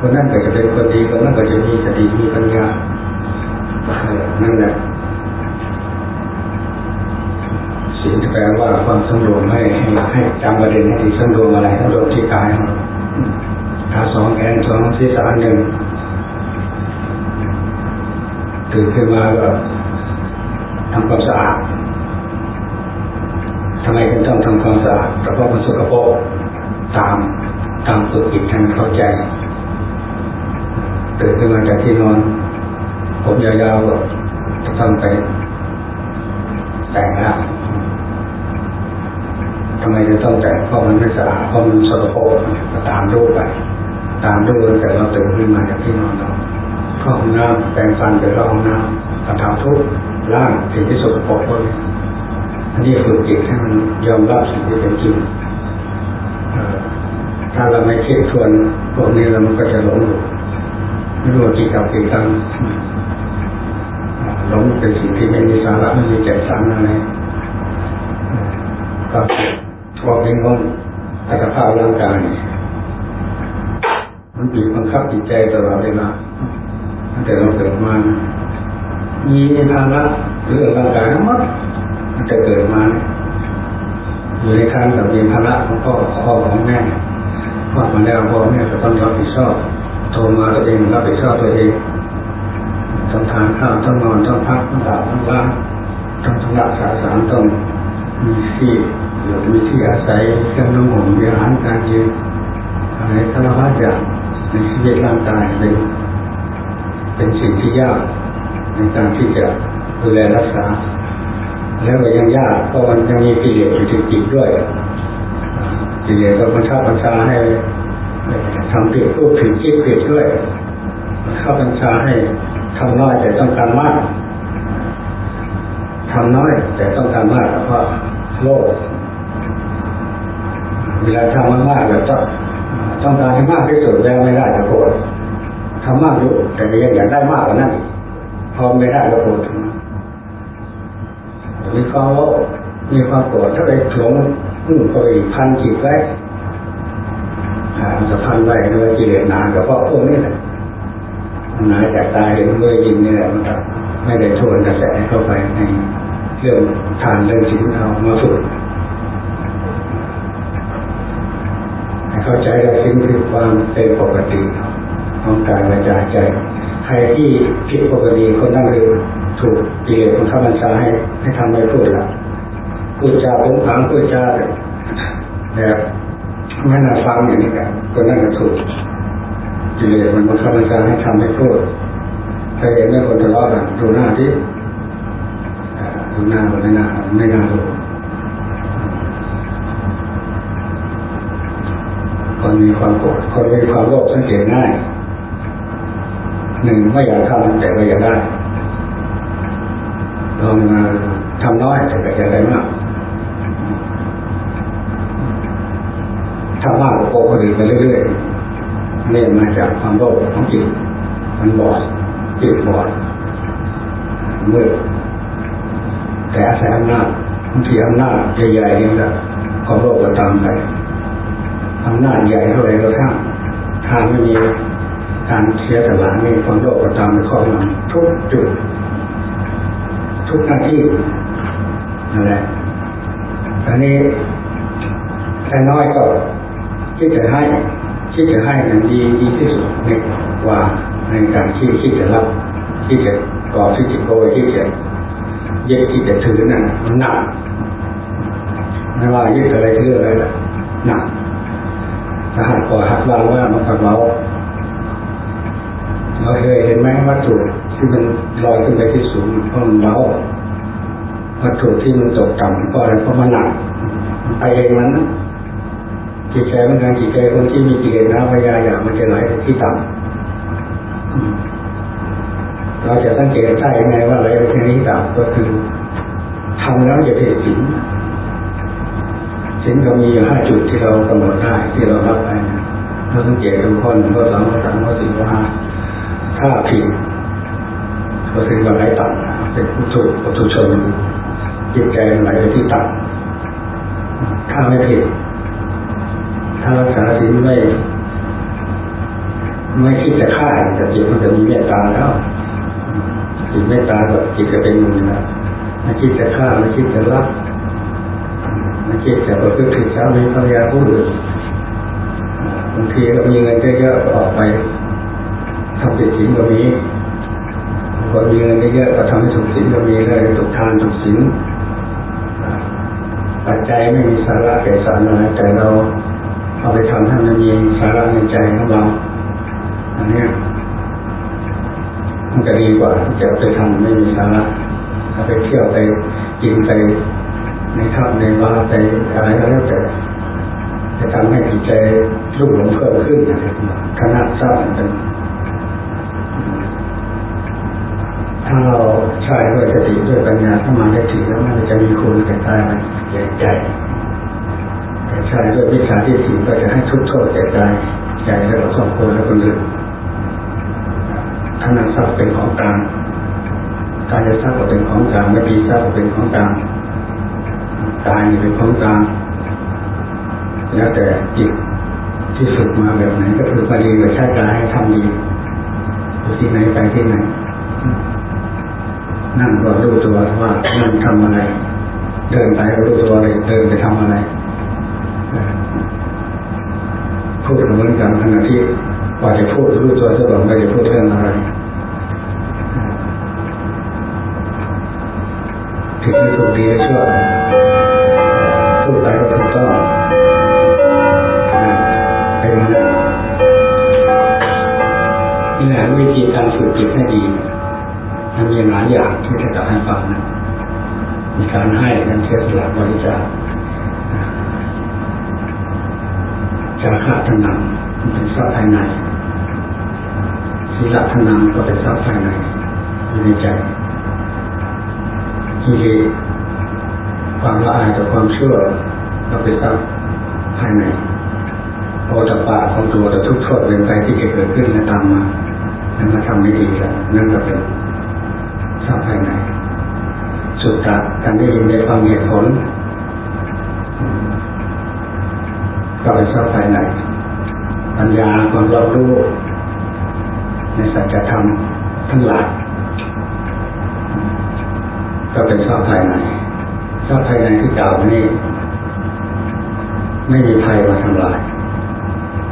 คนนั้นก็จะเป็นคนดีคนนั้นก็จะมีสติมีปัญญานั่นแหละ สิ่งที่แปลว่าความสำรวมให้ให้จำประเด็นให้ดีสำรวมอะไรสำรวมที่กายขาสองแขนสองศีรษะหนึ่งตื่นขึ้นมาก็ทำความสะอาดทำไมถึงต้องทำความสะอาดเพราะมันสกปรกตามตามฝึกจิตให้เข้าใจตื่นขึ้นมาจากที่นอน ผมยาวๆก็ต้องไปแต่งหน้า ไมจะต้องแต่งเพราะมันไม่สะอาดเพราะมันสกปรกก็ตามรูปไป ตามรูปแต่เราตื่นขึ้นมาจากที่นอนเราเข้าห้องน้ำแปรงฟันไปเข้าห้องน้ำกระทำทุกร่างสิ่งที่สกปรกพวกนี้อันนี้ฝึกจิตให้มันยอมรับสิ่งที่เป็นจริงถ้าเราไม่คิดทวนพวกนี้แล้วมันก็จะหลงอยู่ไม่รู้ว่ากี่กับกี่ตังหลงเป็นสิ่งที่ไม่มีสาระไม่มีแก่นสารอะไรก็ พวกนี้งงแต่สภาพร่างกายมันบีบบังคับจิตใจตลอดเวลาตั้งแต่เราเกิดมามีภาระเรื่องร่างกายทั้งหมดมันจะเกิดมาอยู่ในทางกับมีภาระของพ่อพ่อของแม่พ่อมาแล้วพ่อแม่จะต้องรับผิดชอบโทรมาตัวเองรับผิดชอบตัวเองต้องทานข้าวต้องนอนต้องพักต้องหลับต้องว่างต้องทำรักษาสารต้องมีที่ มีที่อาศัยเครื่องนุ่งห่มมีอาหารการกินอะไรสารพัดอย่างในชีวิตร่างกายเป็นเป็นสิ่งที่ยากในการที่จะดูแลรักษา แล้วก็ยังยากเพราะมันยังมีกิเลสอยู่จิตด้วยกิเลสก็บังคับบัญชาให้ทำผิดพูดผิดคิดผิดด้วยบังคับบัญชาให้ทำน้อยแต่ต้องการมากทำน้อยแต่ต้องการมากเพราะโลภ เวลาทำมากๆแล้วต้องต้องการให้มากที่สุดแล้วไม่ได้จะโกรธทำมากอยู่แต่ยังอยากได้มากกว่านั้นพอไม่ได้ก็โกรธมีความโลภมีความโกรธถ้าไปถวงนู่นก็อีกพันจิตไว้มันจะพันไว้ด้วยกิเลสนานกับพวกพวกนี้แหละมันหายจากตายเห็นด้วยยินนี่แหละมันไม่ได้ทวนกระแสเข้าไปในเรื่องทานเรื่องศีลเอามาฝึก เข้าใจและสิ่งคือความเป็นปกติของกายวาจาใจ ใครที่ผิดปกติคนนั้นคือถูกเกลียดคนข้าบัญชาให้ให้ทำไม่พูดละพูดจาผมผังพูดจาแบบไม่น่าฟังอย่างนี้กันคนนั้นก็ถูกเกลียดมันบังคับบัญชาให้ทำให้พูดใครเห็นไม่คนทะเลาะกันดูหน้าที่ดูหน้ามันไม่น่าไม่น่าดูคน มีความโกรธคนมีความโลภสังเกตง่ายหนึ่งไม่อยากทำแต่ก็อยากได้ลองมาทำน้อยแต่ก็อยากได้มากทำมากกว่าโกคนอื่นไปเรื่อยๆเนี่ยมาจากความโลภของจิตมันบอดจิตบอดเมืดแต่อาศัยอำนาจบางทีอำนาจใหญ่ๆนี่แหละความโลภก็ตามไป อำนาจใหญ่เท่าไรก็ทั้งทางไม่มีการเสียสละนี่ความโลภก็ตามไปครอบงำทุกจุด ทุกหน้าที่นั่นแหละอันนี้แค่น้อยก็คิดจะให้คิดจะให้นั้นดีดีที่สุดในว่าในการที่คิดจะรับที่จะก่อที่จะโกยที่จะยึดที่จะถือนั่นมันหนักไม่ว่ายึดอะไรถืออะไรล่ะหนัก ถ้าหากก่อหักวางว่ามันกับเราเราเคยเห็นไหมวัตถุที่มันลอยขึ้นไปที่สูงเพราะมันเบาวัตถุที่มันตกต่ำเพราะอะไรเพราะมันหนักไปเองมันจิตใจมันการจิตใจคนที่มีกิเลสนะพยาอย่างมันจะไหลที่ต่ำเราจะตั้งใจได้ยังไงว่าไหลไปที่ต่ำก็คือทำแล้วจะเห็นสิน สินก็มีอยู่ห้าจุดที่เรากำหนดได้ที่เรารับไปเราสังเกตดูข้อหนึ่งข้อสองข้อสามข้อสี่ข้อห้าถ้าผิดก็คือว่าไหลต่ำเป็นผู้ถูกผู้ถูกชนจิตใจไหลไปที่ต่ำถ้าไม่ผิด ถ้ารักษาศีลไม่ไม่คิดจะฆ่าแต่จิตมันจะมีเมตตาแล้วจิตเมตตาก็จิตจะเป็นมือนะไม่คิดจะฆ่าไม่คิดจะรัก ไม่คิดจะประพฤติผิดสามีภรรยาผู้อื่นบางทีก็มีเงินเยอะๆก็ออกไปทำผิดศีลก็มีคนมีเงินเยอะๆก็ทำให้ถูกศีลก็มีเลยถูกทานถูกศีลปัจจัยไม่มีสาระแก่สารอะไรแต่เราเอาไปทำให้มันมีสาระในใจของเราอันนี้มันจะดีกว่าจะไปทำไม่มีสาระเอาไปเที่ยวไปกินไป ในทับในบาไปอะไรก็แล้วแต่จะทำให้จิตใจรุ่งหลงเพิ่มขึ้นขนาดทราบเป็นถ้าเราใช้ด้วยสติด้วยปัญญาถ้ามาได้ถีแล้วมันจะมีคุณแก่กายแก่ใจแต่ใช้ด้วยวิชาที่ถีก็จะให้ทุกโทษแก่ใจใจและครอบครัวและคนอื่นขนาดทรัพย์เป็นของกลางการจะทรัพย์ก็เป็นของกลางไม่ปีทรัพย์ก็เป็นของกลาง กายเป็นของกลางแล้วแต่จิตที่ฝึกมาแบบไหนก็คือไปดีไปใช้กายให้ทำดีอยู่ที่ไหนไปที่ไหนนั่งก็รู้ตัวว่านั่งทำอะไร เดินไปก็รู้ตัวเลยเดินไปทำอะไรพูดเหมือนกันขณะที่ว่าจะพูดรู้ตัวจะบอกไม่จะพูดเรื่องอะไร ถึงไม่ถูกดีก็ชั่วพูดไปก็ถูกต้องไปตนั้นี่แหละวิธีการฝึกจิตให้ดีมันมีหลายอย่างที่จะกล่าให้ฟังนะมีการให้การเชื่อสละบริจาคจาระธนังมันเป็นทรัพย์ภายในศีลธนังก็เป็นทรัพย์ภายในอยู่ในใจ กิเลสความละอายต่อความเชื่อเป็นทรัพย์ภายในโอตปะของตัวแต่ทุกโทษเป็นไปที่เกิดขึ้นและตามมานั่นมาทำไม่ดีแล้วนั่นก็เป็นทรัพย์ภายใน สุดท้ายการได้ยินได้ฟังเหตุผลก็เป็นทรัพย์ภายในปัญญาความรอบรู้ในสัจธรรมทั้งหลาย ก็เป็นทรัพย์ภายในทรัพย์ภายในที่กล่าวนี้ไม่มีภัยมาทำลาย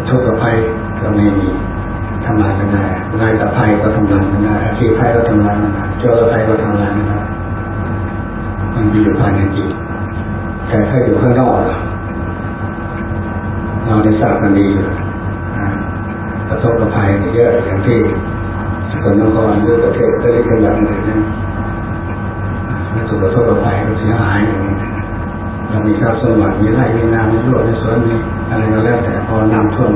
ทุกข์ภัยก็ไม่มีทำลายกันได้นายตะภัยก็ทำลายกันได้อาชีพภัยก็ทำลายกันได้เจ้าภัยก็ทำลายกันได้มันมีอยู่ภายในจิตแต่ถ้าอยู่ข้างนอกเราได้ทราบกันดีอยู่กระทบกระภัยเยอะอย่างที่สกลนครหรือประเทศก็ได้กันอย่างนนะ ถ้าถูกกระทบกระภัยก็เสียหายอย่างนี้เรามีทรัพย์สมบัติมีไร่มีนามีรั้วมีสวนมีอะไรก็แล้วแต่พอนำท่วม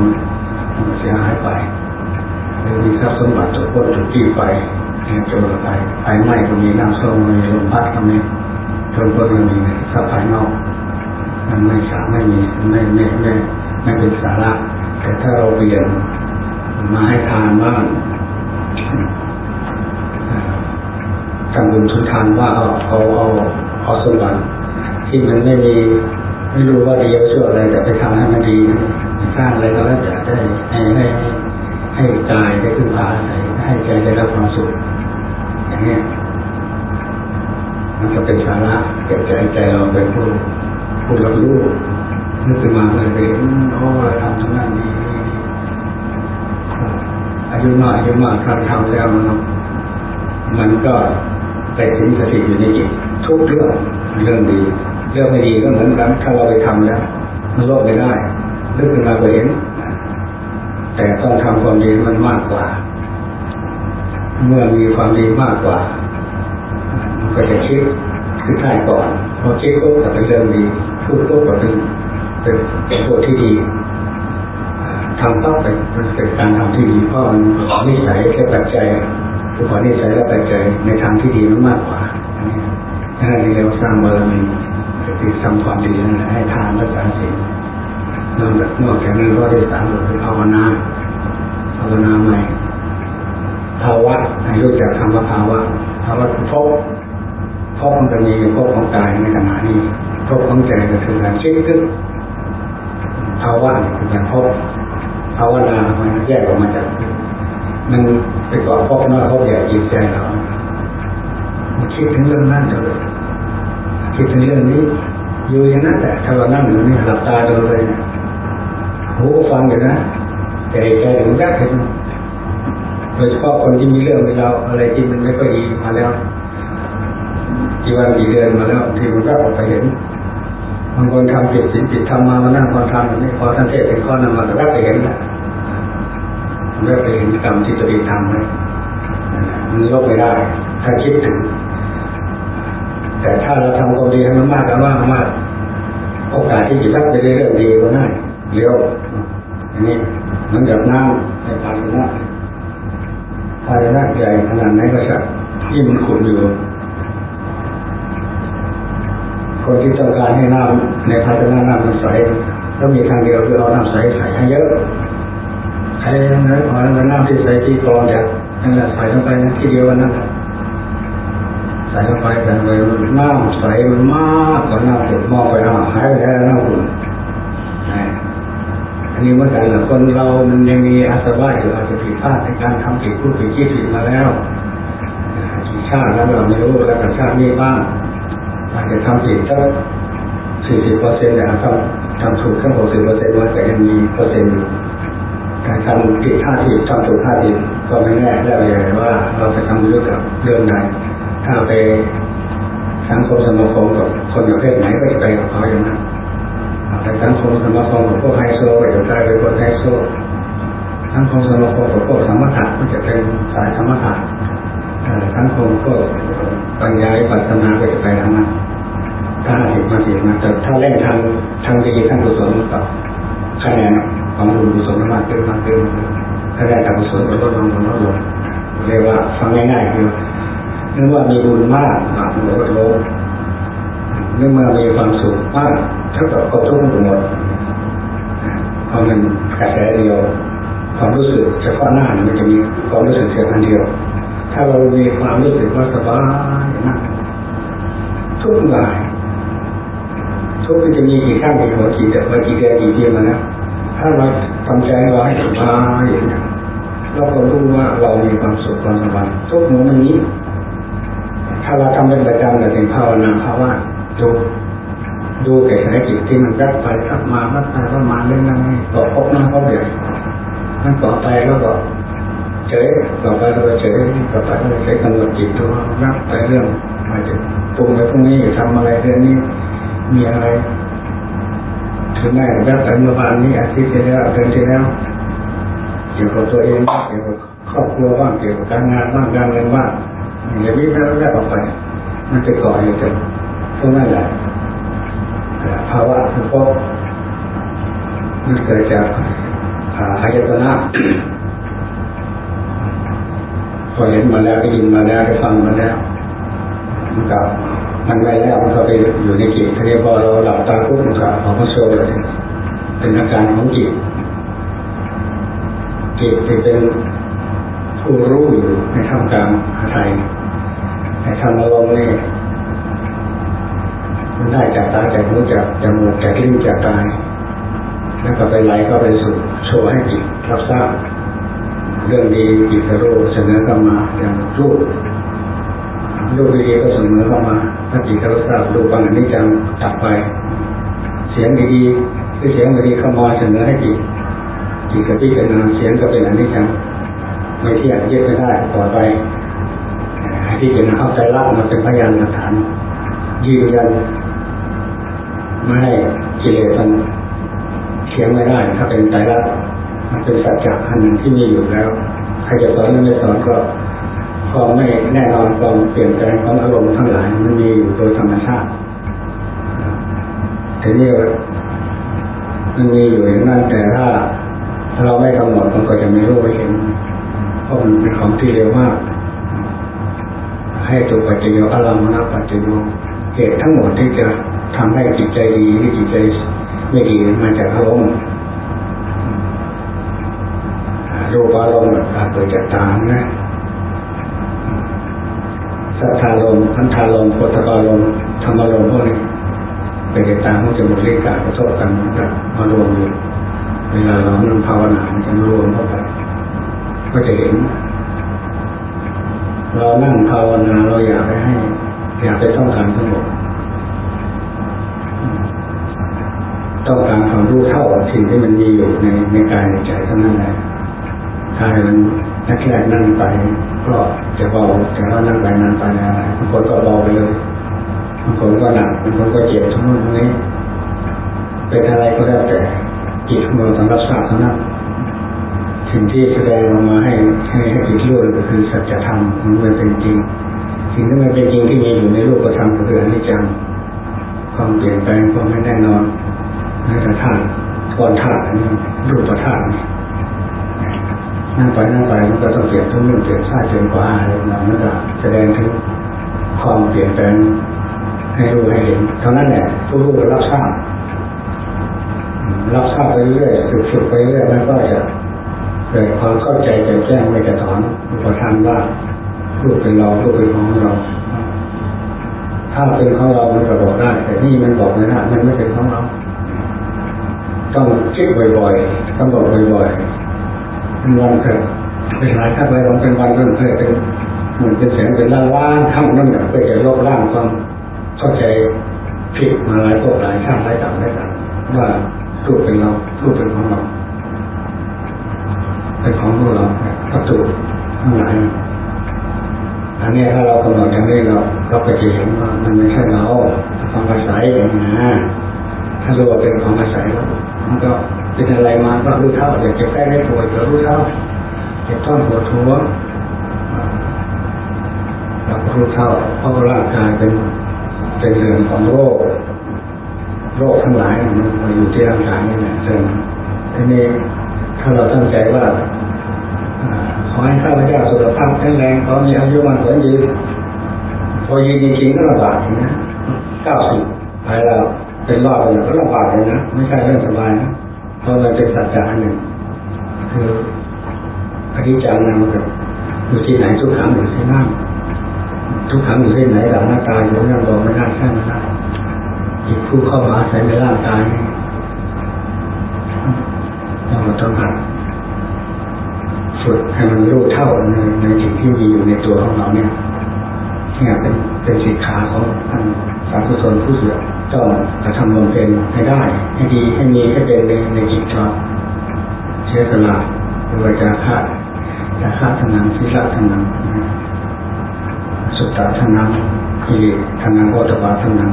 มันเสียหายไปหรือมีทรัพย์สมบัติถูกพ้นถูกจี้ไปโจรไปไฟไหม้ก็มีน้ำท่วมมีลมพัดก็มีจนก็ยังมีทรัพย์ภายนอกมันไม่สาไม่มีไม่ไม่ไม่ไม่เป็นสาระแต่ถ้าเราเปลี่ยนมาให้ทานบ้าง ทำบุญทุนทานว่าเอาเอาเอาเอาสมบัติที่มันไม่มีไม่รู้ว่าดีชั่วอะไรแต่ไปทำให้มันดีสร้างอะไรก็แล้วแต่ได้ให้ให้ให้กายได้ขึ้นพาใส่ให้ใจได้รับความสุขอย่างนี้มันจะเป็นสาระเกิดใจใจเราเป็นผู้ผู้รับรู้นึกขึ้นมาเลยไปเห็นโอ้ทำทั้งนั้นดีอายุมากอายุมากทำทำแล้วมันมันก็ ไปถึงสติอยู่ในจิตทุกเรื่องเรื่องดี เรื่องไม่ดีก็เหมือนกันถ้าเราไปทำแล้วมันลภไม่ได้นึกขึ้นมาก็เห็นแต่ต้องทำความดีมันมากกว่า เมื่อมีความดีมากกว่ามันก็จะคิดคือได้ก่อนพอคิดก็จะเป็นเรื่องดีพูดก็จะเป็นเป็นเป็นตัวที่ดีทำต้องเป็นเป็นการทำที่ดีเพราะมันนิสัยแค่ปัจจัย อขอนิสัยและปัจจัยในทางที่ดีมากกว่าอันนี้เรียกว่าสร้างบารมีคือทำความดีนั่นแหละให้ทานรักษาศีลนอกจากนอกจากนั้นก็ได้สามคือภาวนาภาวนาใหม่ภาวะให้รู้จักคำว่าภาวะภาวะคือพบพบมันจะมีพบของกายในขณะนี้พบของใจก็คือการคิดขึ้นภาวะคือการพบภาวนามันแยกออกมาจาก มันไปก่อพบน้อยพบใหญ่จิตใจเราคิดถึงเรื่องนั้นเลยคิดถึงเรื่องนี้ อยู่อย่างนั้นแหละถ้าเรานั่งอยู่นี่หลับตาดูเลยหูฟังอยู่นะใจใจถึงแรกเห็นโดยเฉพาะคนที่มีเรื่องมีเราอะไรที่มันไม่ค่อยดีมาแล้วกี่วันกี่เดือนมาแล้วที่มันก็ออกไปเห็นบางคนทำผิดสิ่งผิดทำมามานั่งคนทำแบบนี้พอท่านเทศเป็นข้อนำมาก็ไปเห็นแหละ ไม่ไปเห็นกรรมที่ตัวเองทำเลยมันลบไม่ได้ ถ้าคิดถึง แต่ถ้าเราทำความดีให้มันมากกันมากมากโอกาสที่จะรับไปเรื่องดีก็ง่ายเร็วอย่างนี้เหมือนกับน้ำในภาชนะภาชนะใหญ่ขนาดไหนก็ช่างที่มันขุ่นอยู่คนที่ต้องการให้น้ำในภาชนะน้ำมันใสก็มีทางเดียวคือเอาน้ำใสใส่ให้เยอะ ใส่เนื้อหอยมันน้ำที่ใส่ที่กองจากนั่นแหละใส่ลงไปนะทีเดียวกันนั่นใส่ลงไปแต่ไปน้ำใส่มันมากกว่าน้ำเก็บมองไปหาหายไปแล้วน้ำขุ่นอันนี้เมื่อกันคนเรามันยังมีอาสวะอยู่อาจจะผิดพลาดในการทำผิดพูดผิดคิดผิดมาแล้วกี่ชาติแล้วเราไม่รู้แล้วกับชาตินี้บ้างอาจจะทำผิดสักสี่สิบเปอร์เซ็นต์แต่ทำทำถูกแค่หกสิบเปอร์เซ็นต์ว่าแต่ยังมีเปอร์เซ็นต์อยู่ การทำผิดท่าทีทำถูกท่าทีก็ไม่แน่ได้เลยว่าเราจะทำเรื่องกับเรื่องใดถ้าไปสังคมสมาคมกับคนประเภทไหนก็จะไปกับเขาอย่างนั้นไปสังคมสมาคมกับพวกไฮโซก็จะกลายเป็นคนไฮโซทั้งคงสมโภชก็สมถะก็จะเป็นสายสมถะทั้งคงก็ปัญญาปัฒนาก็จะไปทางนั้นถ้าเหตุมาสิมาแต่ถ้าเล่นทางทางดีทางกุศลก็คะแนน ของบุญกุศลมากขึ้นมากขึ้นถ้าได้ทางกุศลก็ลดลงลดลงเรียกว่าฟังง่ายๆคือเนื่องว่ามีบุญมากบาปมันลดลงเนื่องมามีความสุขมากเท่ากับก็ทุกข์หมดเพราะมันกระแสเดียว ความรู้สึกเฉพาะหน้ามันจะมีความรู้สึกเพียงอันเดียว ถ้าเรามีความรู้สึกว่าสบายนะทุกหลายทุกข์จะมีกี่ข้างกี่หัวกี่เดือนกี่เดือนกี่เดือนมานะ ถ้าเราทำใจเราให้สบายอย่างนี้เราก็รู้ว่าเรามีความสุขความสบายทุกหนูมันนี้ ถ้าเราทำเป็นประจำแบบเป็นภาวนาภาวะดูดูแก่สายจิตที่มันรักไปรักมารักไปรักมาเรื่องนั้นต่อพบหน้าพบเดียวมันต่อไปแล้วก็เฉยต่อไปเราก็เฉยต่อไปเราเฉยกำหนดจิตตัวรักไปเรื่องอาจจะปรุงไปพรุ่งนี้อยู่ทำอะไรเรื่องนี้มีอะไร ถึงแม้แบบไปเมื่อวานนี้อาทิตย์ที่แล้วเดือนที่แล้วเกี่ยวกับตัวเองเกี่ยวกับครอบครัวบ้างเกี่ยวกับการงานบ้างการเงินบ้างอย่าวิ่งแล้วแยกออกไป มันจะก่อให้เกิดพวกนั้นแหละภาวะคือพวกมันเกิดจากอายตนะพอเห็นมาแล้วได้ยินมาแล้วได้ฟังมาแล้วมันกับ มันไม่แล้วมันก็ไปอยู่ในจิตทีนี้พอเราหลับตาปุ๊บมันก็ออกมาโชว์เลยเป็นอาการของจิตจิตที่เป็นผู้รู้อยู่ในท่ามกลางไทยในธรรมลมนี่มันได้จากตาจากหูจากจมูกจากลิ้นจากกายแล้วก็ไปไหลก็ไปสู่โชว์ให้จิตรับทราบเรื่องดีจิตรู้เสนอเข้ามาอย่างรูป รูปดีๆก็เสนอเข้ามาถ้าจิตรับทราบรูปบางอันนี้จังตัดไป เสียงดีๆคือเสียงดีเข้ามาเสนอให้จิตจิตกับพิจารณาเสียงก็เป็นอันนี้จังไม่เที่ยงยึดไม่ได้ต่อไปให้ที่จะเข้าใจรักมันเป็นพยานหลักฐานยืนยันไม่ให้กิเลสมันเทียงไม่ได้ถ้าเป็นใจรักมันเป็นสัจจะอันหนึ่งที่มีอยู่แล้วใครจะสอนหรือไม่สอนก็ ความไม่แน่นอนความเปลี่ยนแปลงของอารมณ์ทั้งหลายมันมีอยู่โดยธรรมชาติทีนี้มันมีอยู่อย่างนั้นแต่ถ้าเราไม่กำหนดมันก็จะไม่รู้ไม่เห็นเพราะมันเป็นของที่เร็วมาก ให้ตัวปัจจัยอารมณ์นะปัจจัยเหตุทั้งหมดที่จะทำให้จิตใจดีหรือจิตใจไม่ดีมาจากอารมณ์รูปอารมณ์อาจเกิดจากตานะ สัทธารมพันธารมโพธารมธรรมารมพวกนี้เป็นตามันจะหมดเรื่องการกระทบกันกับมารวมอยู่เวลาเรานั่งภาวนาจะรวมเข้าไปก็จะเห็น เรานั่งภาวนาเราอยากไปให้ อยากไปต้องการทั้งหมดต้องการความรู้เท่าสิ่งที่มันมีอยู่ในในกายในใจเท่านั้นแหละถ้ามันนักแรกนั่งไป ก็จะเบาแต่ว่านั่งไปนานไปอะไรบางคนก็เบาไปเลยบางคนก็หนักบางคนก็เจ็บทั้งนู้นทั้งนี้เป็นอะไรก็แล้วแต่จิตของเราต้องรับทราบเท่านั้นสิ่งที่แสดงออกมาให้ให้ให้จิตรู้ก็คือสัจธรรมมันเป็นจริง สิ่งที่มันเป็นจริงที่มีอยู่ในรูปธรรมก็คืออนิจจังความเปลี่ยนแปลงความไม่แน่นอนในธาตุก่อนธาตุนี่รูปธาตุนี่ นั่งไปนั่งไปมันก็ต้องเปลี่ยนทุกเรื่องเปลี่ยนชาเปลี่ยนกว่าอะไรเรามันจะแสดงถึงความเปลี่ยนแปลงให้รู้ให้เห็นเท่านั้นแหละผู้รู้รับทราบรับทราบไปเรื่อยฝึกฝึกไปเรื่อยมันก็จะเกิดความเข้าใจแจ่มแจ้งไม่กระถอนอุปทานว่ารูปเป็นเรารูปเป็นของเรา ถ้าเป็นของเรามันก็บอกได้ แต่นี่มันบอกไม่ได้มันไม่เป็นของเรา ต้องคิดบ่อยๆต้องบอกบ่อยๆ เป็นวันเกิดเป็นหลายครั้งเลยวันเป็นวันเป็นเคยเป็นเหมือนเป็นแสงเป็นล้านล้านครั้งนั่นแบบเพื่อจะลบล้างความเข้าใจผิดมาหลายพวกหลายชาติหลายต่างหลายต่างว่ารูปเป็นเรารูปเป็นของเราเป็นของพวเราวัตถุทั้งหลายอันนี้ถ้าเรากำหนดอย่างนี้เราเราก็จะเห็นว่ามันไม่ใช่เราความอาศัยอย่างนี้นะถ้ารู้ว่าเป็นของอาศัยแล้วมันก็ เป็นอะไรมาก็รู้เท่าอยากจะแก้ได้ป่วยก็รู้เท่าเจ็บท้องปวดหัวเราก็รู้เท่าเพราะร่างกายเป็นเป็นเรื่องของโรคโรคทั้งหลายมันอยู่ที่ร่างกายนี่แหละเสริมทีนี้ถ้าเราตั้งใจว่าขอให้ข้าพเจ้าสุขภาพแข็งแรงขอมีอายุมันขอยืนพอยืนจริงๆก็ลำบากนะเก้าสิบไปแล้วเป็นรอบเลยก็ลำบากเลยนะไม่ใช่เรื่องสบายนะ เพราะมันเป็นสัจจะหนึ่งคืออธิจารนำกับอยู่ที่ไหนทุกครั้งอยู่ที่นั่นทุกครั้งอยู่ที่ไหนหลังหน้าตาอยู่นั่นบอกไม่ได้แค่ไม่ได้จิตผู้เข้ามาใส่ในร่างกายเราต้องหัดฝึกให้มันรู้เท่าในในสิ่งที่มีอยู่ในตัวของเราเนี่ยเนี่ยเป็นเป็นสิกขาของท่านสาธุชนผู้เสือ ต้องกระทำลงเป็นให้ได้ ให้ดีให้มีให้เป็นในในจิตเราเชื่อสละหรือว่าจะฆ่าจะฆ่าทางนั้นศีละทางนั้นสุตตะทางนั้นกิเลสทางนั้นโอตบะทางนั้น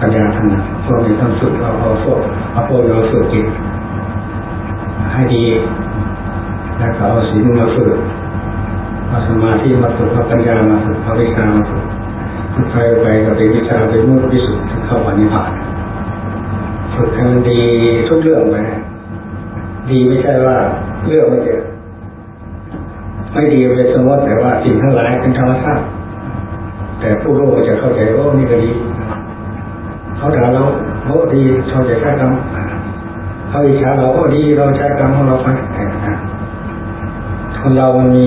ปัญญาทางนั้นพวกนี้ต้องฝึกเอาเอาพวกเอาพวกเราฝึกจิตให้ดี แล้วก็เอาศีลมาฝึกเอาสมาธิมาฝึกเอาปัญญามาฝึกเอาวิชามาฝึก ไปไปกับเป็นวิชาเป็นมุ่งพิสุทธิ์เข้าวันนิพพานฝึกให้มันดีทุกเรื่องไปดีไม่ใช่ว่าเรื่องไม่เจอไม่ดีเป็นสมมติแต่ว่าสิ่งทั้งหลายเป็นธรรมชาติแต่ผู้รู้จะเข้าใจโอ้นี่ก็ดีเขาด่าเราโอ้ดีเขาจะใช้กรรมเขาอิจฉาเราโอ้ดีเราใช้กรรมของเราไปคนเรามันมี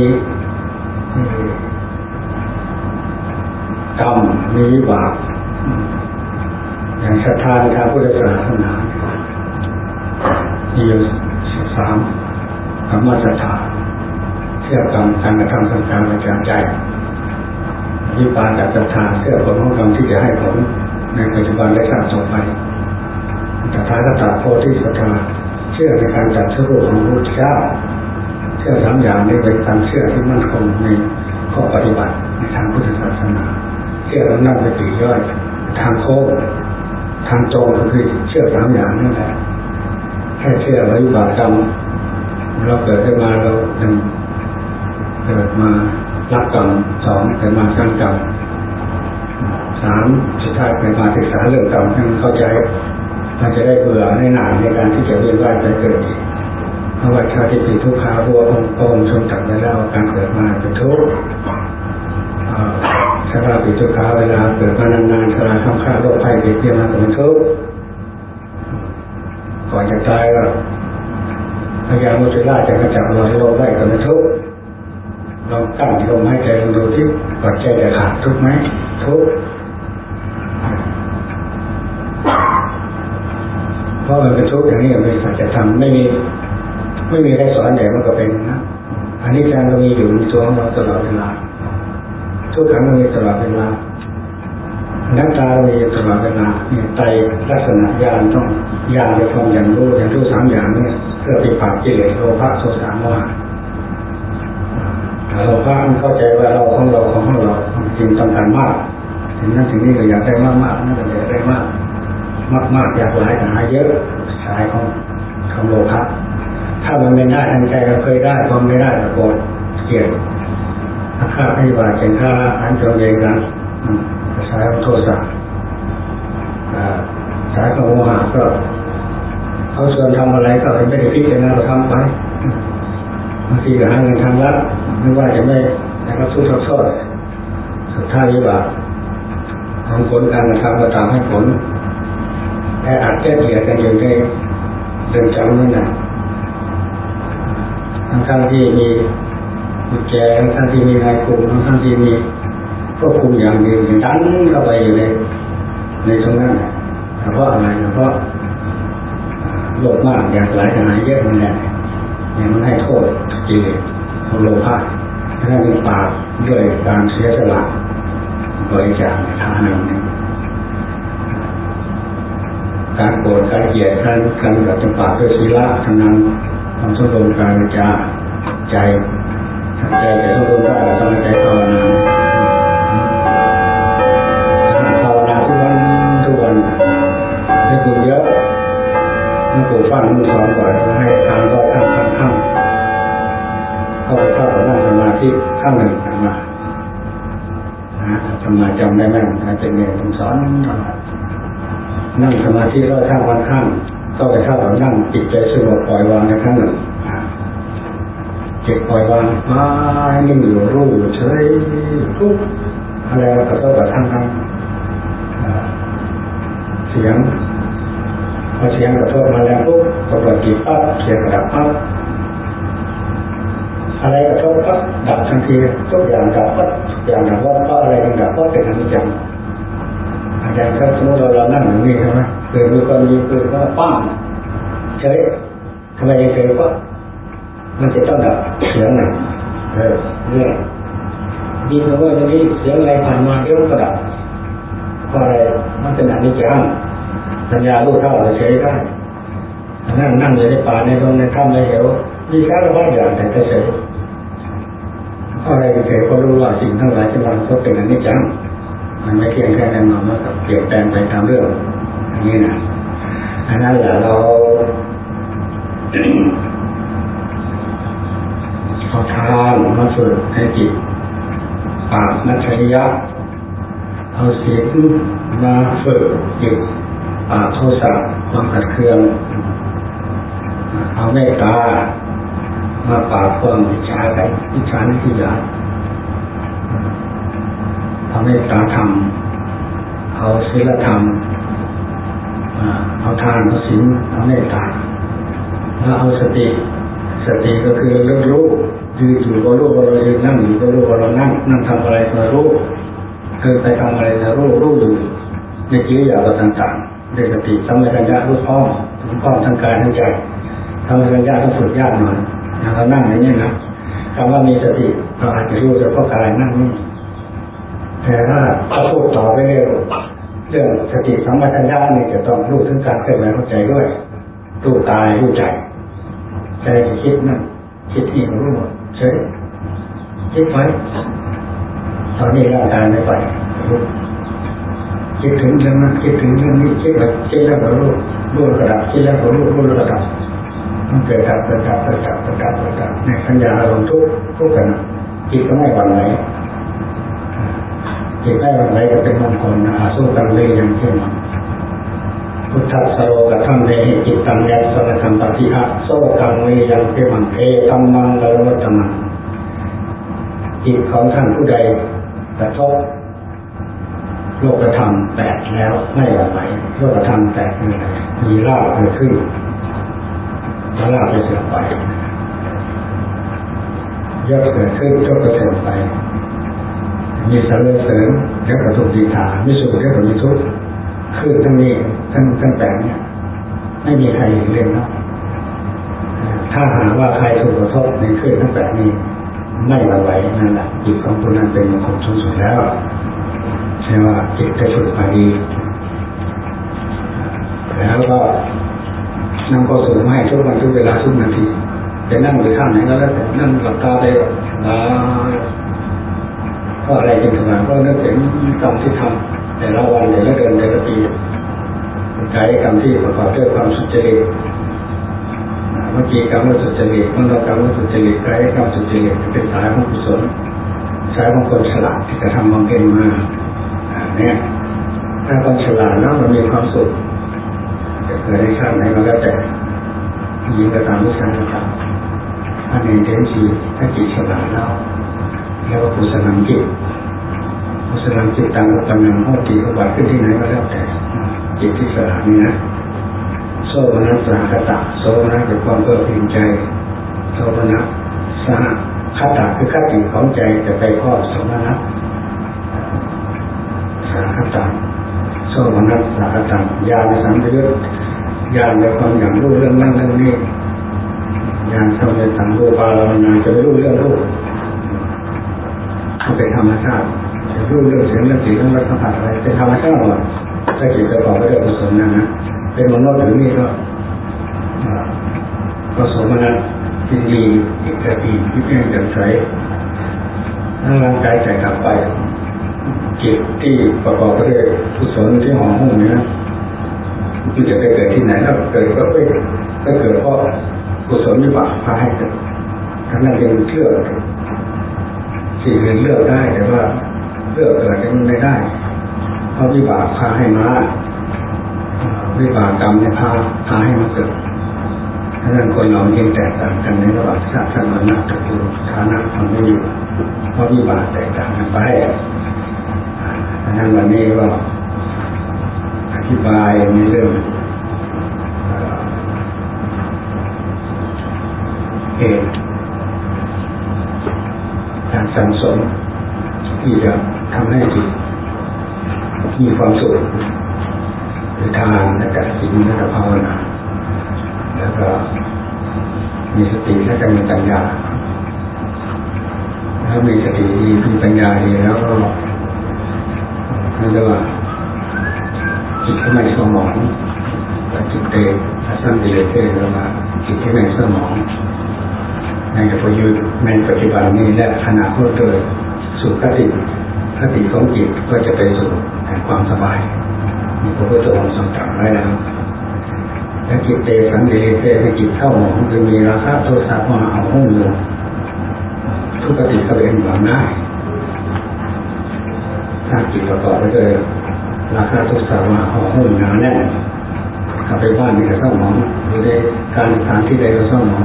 กรรมมีวิบากอย่างศรัทธาในทางพุทธศาสนามีอยู่สามคำว่าศรัทธาเชื่อกรรมการกระทำทางการประจำใจวิปาจากศรัทธาเชื่อผลของกรรมที่จะให้ผลในปัจจุบันและชาติต่อไปศรัทธาก็ตาโพธิศรัทธาเชื่อในการจัดสรุปของพระพุทธเจ้าเชื่อสามอย่างนี้เป็นการเชื่อที่มั่นคงในข้อปฏิบัติในทางพุทธศาสนา เชื่อแล้วนั่งไปตีย่อย ทางโค้งทางตรงก็คือเชื่อสามอย่างนั่นแหละแค่เชื่อวิบากกรรมเราเกิดขึ้นมาเราหนึ่งเกิดมารับกรรมสองเกิดมาสร้างกรรมสามสุดท้ายเกิดมาศึกษาเรื่องกรรมให้เข้าใจมันจะได้เบื่อในหนาในการที่จะเวียนว่ายไปเกิดเพราะว่าชาติปีทุกขาบัวองค์องค์ทรงจับไว้แล้วการเกิดมาเป็นทุกข์ ชาติปีทุกขาเวลาเกิดมานานๆชราข้ามข้าโรคภัยเบียดเบียนมาเป็นทุกข์ก่อนจะตายก็พยายามมุจราจะกระจับเราให้โรคไว้ก็เป็นทุกข์ลองตั้งลมให้ใจลงดูที่ปัจจัยจะขาดทุกไหมทุกเพราะมันเป็นทุกข์อย่างนี้ไม่สัจธรรมไม่มีไม่มีใครสอนแต่มันก็เป็นนะอันนี้การเรามีอยู่ในตัวของเราตลอดเวลา ทุกครั้งมีตลอดเวลานักตามีตลอดเวลาเนี่ยไตลักษณะญาณต้องญาณจะฟังอย่างรู้อย่างรู้สามอย่างเนี่ยเพื่อไปปราบกิเลสโลภะโทสะโมหะเราพระมันเข้าใจว่าเราของเราของเราจริงต้องการมากถึงนั้นถึงนี้ก็อยากได้มากมากนั่นก็อยากได้มาก มากมากอยากหลายแต่หายเยอะสายของของโลภะถ้ามันไม่ได้ทางใจเราเคยได้พอไม่ได้ก็โกรธเกลียด ถ้าข้าพยาบาทเป็นข้าอันจงเองกันสายของโทสะสายของโมหะก็เขาชวนทำอะไรก็ไม่ได้พิจารณาเราทำไปบางทีก็หาเงินทางลัดไม่ว่าจะไม่แต่ก็สู้ทอดสุดท้ายวิบากของผลการกระทำก็ตามให้ผลแค่อัดแก้เกลียดกันอยู่ในเดินจำนั่นแหละทั้งที่มี กุญแจทั้งทั้งที่มีนายคุมทั้งที่มีควบคุมอย่างดีดันเข้าไปอยู่ในในตรงนั้นเพราะอะไรเพราะโลภมากอยากหลายขนาดเยอะมันแหละเนี่ยมันให้โทษกิเลสขอโลภะให้มันปากด้วยการเสียสละบริจาคทานอะไรนี้การโกรธการเกลียดการการกับจำปากด้วยศีละทำนั้นความสุขลการจาใจ แต่แต่ก็รู้ว่าเราต้องใภาวนาภาวนาทุกวันทุกวันให้ปลูกเยอะให้ปลูกฟังมือสองบ่อยให้ทางก็ข้างข้างข้างเข้าไปเข้ากันั่งสมาธิข้างหนึ่งมาทำมาจำได้ไหมอาจารย์เมย์ผมสอนนั่งสมาธิร้อยข้างวันข้างก็ไปเข้ากับนั่งจิตใจสงบปล่อยวางในขั้างหนึ่ง ก็บปล่อยวางมานิ่งอยู่รู้อยู่เฉยทุกอะไรก็ต้องกระทั่งทั้งเสียงพอเสียงกระทบมาแล้วปุ๊บก็เปิดจิตปั๊บเสียงกระดับปั๊บอะไรกระทบปั๊บดับทันทีทุกอย่างดับปั๊บอย่างดับว่าปั๊บอะไรกันดับปั๊บเป็นอนิจจังอาจารย์ถ้าสมมติเราเรานั่งอย่างนี้ใช่ไหมเกิดมีคนมีเกิดก็ปั้งเฉยทำไมเฉยก็ มันจะต้องดับเสียงหนึ่งเออเนี่ยดีเพราะว่าตรงนี้เสียงอะไรผ่านมาเดี๋ยวก็ดับเพราะอะไรมันเป็นอนิจจังสัญญาลูกเท่าเราเฉยได้นั่งนั่งอยู่ในป่าในตรงในถ้ำในเหวมีสารพัดอย่างแต่เฉยอะไรเฉยก็รู้ว่าสิ่งทั้งหลายที่มันก็เป็นอนิจจังมันไม่เพียงแค่แน่นอนมันก็เปลี่ยนแปลงไปตามเรื่องอย่างนี้นะอันนั้นแหละเรา เอาทานมาฝึกให้จิตปานัชยะเอาศีลมาฝึกจิตปาโทสะความขัดเคือง เอาเมตตามาปากความวิชาไปวิชานิยาเอาเมตตาธรรม เอาศีลธรรมเอาทานเอาศีลเอาเมตตาแล้วเอาสติ สติก็คือเรื่องรู้ ยืนอยู่ก็รู้ว่าเรายืนนั่งอยู่ก็รู้ว่าเรานั่งนั่งทำอะไรก็รู้เคยไปทำอะไรก็รู้รู้อยู่ในกิริยาต่างๆด้วยสติสัมปชัญญะรู้พร้อมรู้พร้อมทางกายทางใจทำปัญญาต้องฝึกยากหน่อยเรานั่งอย่างนี้นะคำว่ามีสติเราอาจจะรู้เฉพาะกายนั่งนี่แต่ถ้าพูดต่อไปเรื่อยเรื่องสติสัมปชัญญะนี่จะต้องรู้ถึงการเคลื่อนไหวของใจด้วยรู้กายรู้ใจใจคิดนั่นคิดอีกรู้หมด เฉยคิดไว้ตอนนี้ร่างกายไม่ไปคิดถึงเรื่องนั้นคิดถึงเรื่องนี้คิดแบบคิดแล้วก็รู้รู้ระดับคิดแล้วก็รู้รู้ระดับมันเกิดดับเกิดดับเกิดดับเกิดดับเกิดดับในสัญญาอารมณ์ทุกทุกขณะจิตก็ไม่หวั่นไหวจิตไม่หวั่นไหวก็เป็นมงคลนะสู้กันเลยอย่างเช่นนั้น พุทธสโลกธรรมเนหิจิตตังยัสสะธรรมปฏิหะโซกังเวยังเทมังเอตัมมังละวัตมังจิตของท่านผู้ใดกระทบโลกธรรมแตกแล้วไม่หวั่นไหวโลกธรรมแตกมีรมีลาภเกิดขึ้นแล้วลาภจะเสื่อมไปยศเกิดขึ้นยศก็เสื่อมไป มีสารเสริญแล้วก็ถูกดีถาม่สุขแล้วก็มีทุกข์ ขึ้นทั้งนี้ทั้งทั้งแปดเนี่ยไม่มีใครเรียนแล้วถ้าหากว่าใครถูกกระทบในขึ้นทั้งแปดนี้ ไม่หวั่นไหวนั่นแหละจิตของคนนั้นเป็นมงคลสูงสุดแล้วใช่ว่าจิตจะฝึกมาดีแล้วก็นั่งก็สูงไม่ทุกวันทุกเวลาทุกนาทีจะนั่งหรือข้างไหนก็แล้วแต่นั่งหลับตาไปแบบนะก็อะไรเป็นสมก็นึกถึงกรรมที่ทำ แต่ละวันแต่ละเดือนแต่ละปีกายกรรมที่ประกอบด้วยความสุจริตเมื่อกี้กรรมว่าสุจริตมโนกรรมว่าสุจริตกายกรรมสุจริตเป็นสายของกุศลสายของคนฉลาดที่จะทำบำเพ็ญมาเนี่ยถ้าคนฉลาดแล้วมันมีความสุขจะเกิดในชาติไหนก็แล้วแต่หญิงก็ตามผู้ชายก็ตามอันนี้เด่นชีถ้าจิตฉลาดแล้วแล้วก็กุศลจิต กุศลจิตต่างกับกำลังห้อตีเขาบาดขึ้นที่ไหนก็แล้วแต่จิตที่ฉลาดนี่นะโซวนัสสหคตะโซวนัสเป็นความเพื่อพิมใจโซวนัสสหคตะคือคติของใจจะไปข้อสมนัสสหคตะโซวนัสสหคตะญาณสัมปยุตญาณในความอย่างรู้เรื่องนั้นเรื่องนี้ญาณทำในสังโฆปาลานาจะไม่รู้เรื่องรู้มันเป็นธรรมชาติ จะรู้เรื่องเสียงเรื่องสีเรื่องรสสัมผัสอะไรเป็นธรรมชาติหมดถ้าจิตประกอบไปด้วยกุศลนั่นะเป็นมโนถึงนี่ก็ก็สมนัตที่ดีอีกแต่ดีที่เพียงจะใช้ร่างกายใจกลับไปจิตที่ประกอบไปด้วยกุศลที่ห่อหุ้มนี้นะมันจะไปเกิดที่ไหนแล้วเกิดก็ไปก็เกิดเพราะกุศลวิบากพาให้เกิดทั้งนั้นยังเลือสิ่งอื่นเลือกได้แต่ว่า ลือกเกิดยังไม่ได้เพราะวิบากพาให้มาวิบากกรรมเนี่ยพาพาให้มาเกิดถ้านั้นคนเราเองแตกต่างกันในระหว่างชาติมันนักตระกูลฐานะมันไม่อยู่เพราะวิบากแตกต่างกันไปดังนั้นวันนี้ก็อธิบายในเรื่องเหตุการสังสมที่จะ ทำให้จิตมีความสุขหรือทานและกัศีลและภาวนาแล้วก็มีสติและก็มีปัญญา ถ้ามีสติดีมีปัญญาดีแล้วก็เรียกว่าจิตที่ไม่สมองจิตเตสันติเลเตเรียกว่าจิตที่ไม่สมองในประยุทธ์ในปัจจุบันนี้และขณะก็เกิดสู่คติ คติของจิตก็จะไปสู่แห่งความสบายมีพระพุทธองค์ทรงตรัสไว้แล้วและจิตเตสันเดเตในจิตเท่าหมองคือมีราคะโทสะมาเอาห้องอยู่ทุกปฏิก็เป็นหวังได้ถ้าจิตประกอบไปด้วยราคะโทสะมาเอาห้องหนาแน่นกลับไปบ้านนี่ก็เศร้าหมองหรือในการสถานที่ใดก็เศร้าหมอง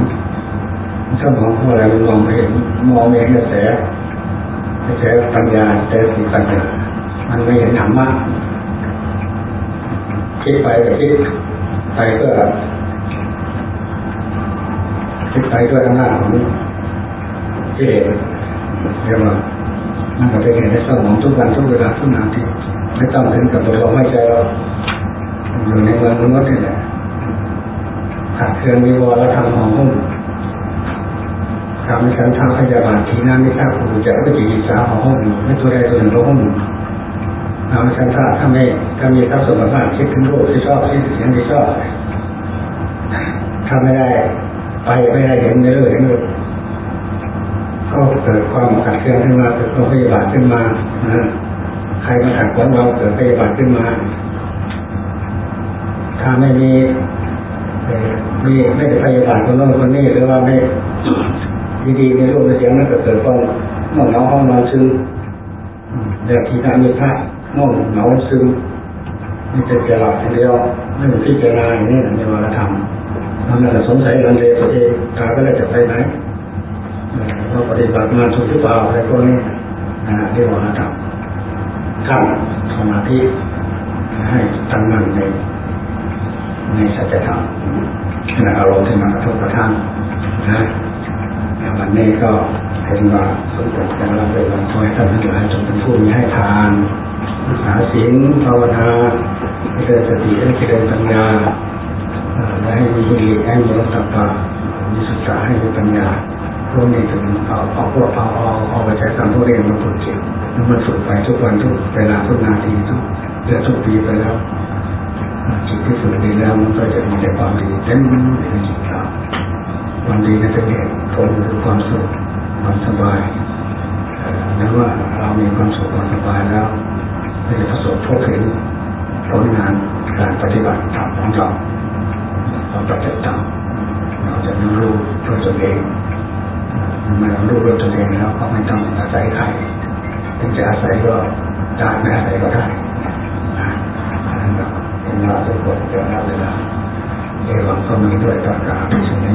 เศร้าหมองเพราะอะไรมันมองไม่เห็นมองไม่เห็นกระแส กระแสปัญญาแต่สีปัญญามันไม่เห็นธรรมะคิดไปก็คิดไปก็คิดไปด้วยอำนาจของกิเลสเรียกว่ามันก็เป็นเหตุให้เศร้าหมองทุกวันทุกเวลาทุกนาทีไม่ต้องถึงกับเราไม่ใจเราอยู่ในเมืองมนุษย์นี่แหละขาดเครื่องมีวอแล้วทำของหุ้ม ทำให้ฉันทำพยาบาลทีนั้นไม่ทราบผู้จะก็จีสาของห้องไม่ตัวใดตัวหนึ่งราห้องทำให้ฉันทราถ้าไม่ถ้ามีทรัพย์สมบัติคิดถึงโลกที่ชอบคิดถึงที่ชอบถ้าไม่ได้ ไปไม่ได้เห็นไม่เลยเห็นเลยก็เกิดความขัดเคืองขึ้นมาเกิดความพยาบาทขึ้นมานะใครมาขัดขวางเราเกิดพยาบาทขึ้นมาถ้าไม่มีมีไม่ได้พยาบาทคนโน้นคนนี้หรือว่าไม่ ดีๆในรูปในเสียงนั้นก็เกิดความง่วงเหงาห้องนอนซึมเดี๋ยวทีนั้นมีพระง่วงเหงาซึมมีแต่จะหลับอย่างเดียวไม่มีพิจารณาอย่างนี้ในวารธรรมนั่นแหละสงสัยลังเลตัวเองตาก็เลยจะไปไหนเราปฏิบัติมาถูกหรือเปล่าอะไรพวกนี้เรียกว่าธรรมขั้นสมาธิให้ตั้งมั่นในในสัจธรรมในอารมณ์ที่มากระทบกระทั่งนะ วันนี้ก็เห็นว่าสมเด็จการรับไปวันคอยท่านทั้งหลายจงเป็นผู้มีให้ทานหาศีลภาวนาเจริญสติและเจริญปัญญาและให้มีหิริให้มีรัตปะมีศึกษาให้มีปัญญาพวกนี้ถึงเอาเอาพวกเอาเอาเอาไปใช้การทุเรียนมาฝึกจิตมันฝึกไปทุกวันทุกเวลาทุกนาทีทุกเดือนทุกปีไปแล้วจิตที่ฝึกดีแล้วมันก็จะมีแต่ความดีเต็มในจิตเรา วามดีนั้นจะเห็นผลคือความสุขความสบายนั้นว่าเรามีความสุขความสบายแล้วเราจะประสบพบเห็นผลงานการปฏิบัติธรรมของเราเราปฏิบัติธรรมเราจะรู้ด้วยตนเองเมื่อเรารู้ด้วยตนเองแล้วก็ไม่ต้องอาศัยใครถึงจะอาศัยก็ได้ไม่อาศัยก็ได้เราเป็นเราทุกคนจะรับเวลาเอวังก็มีด้วยประการชนี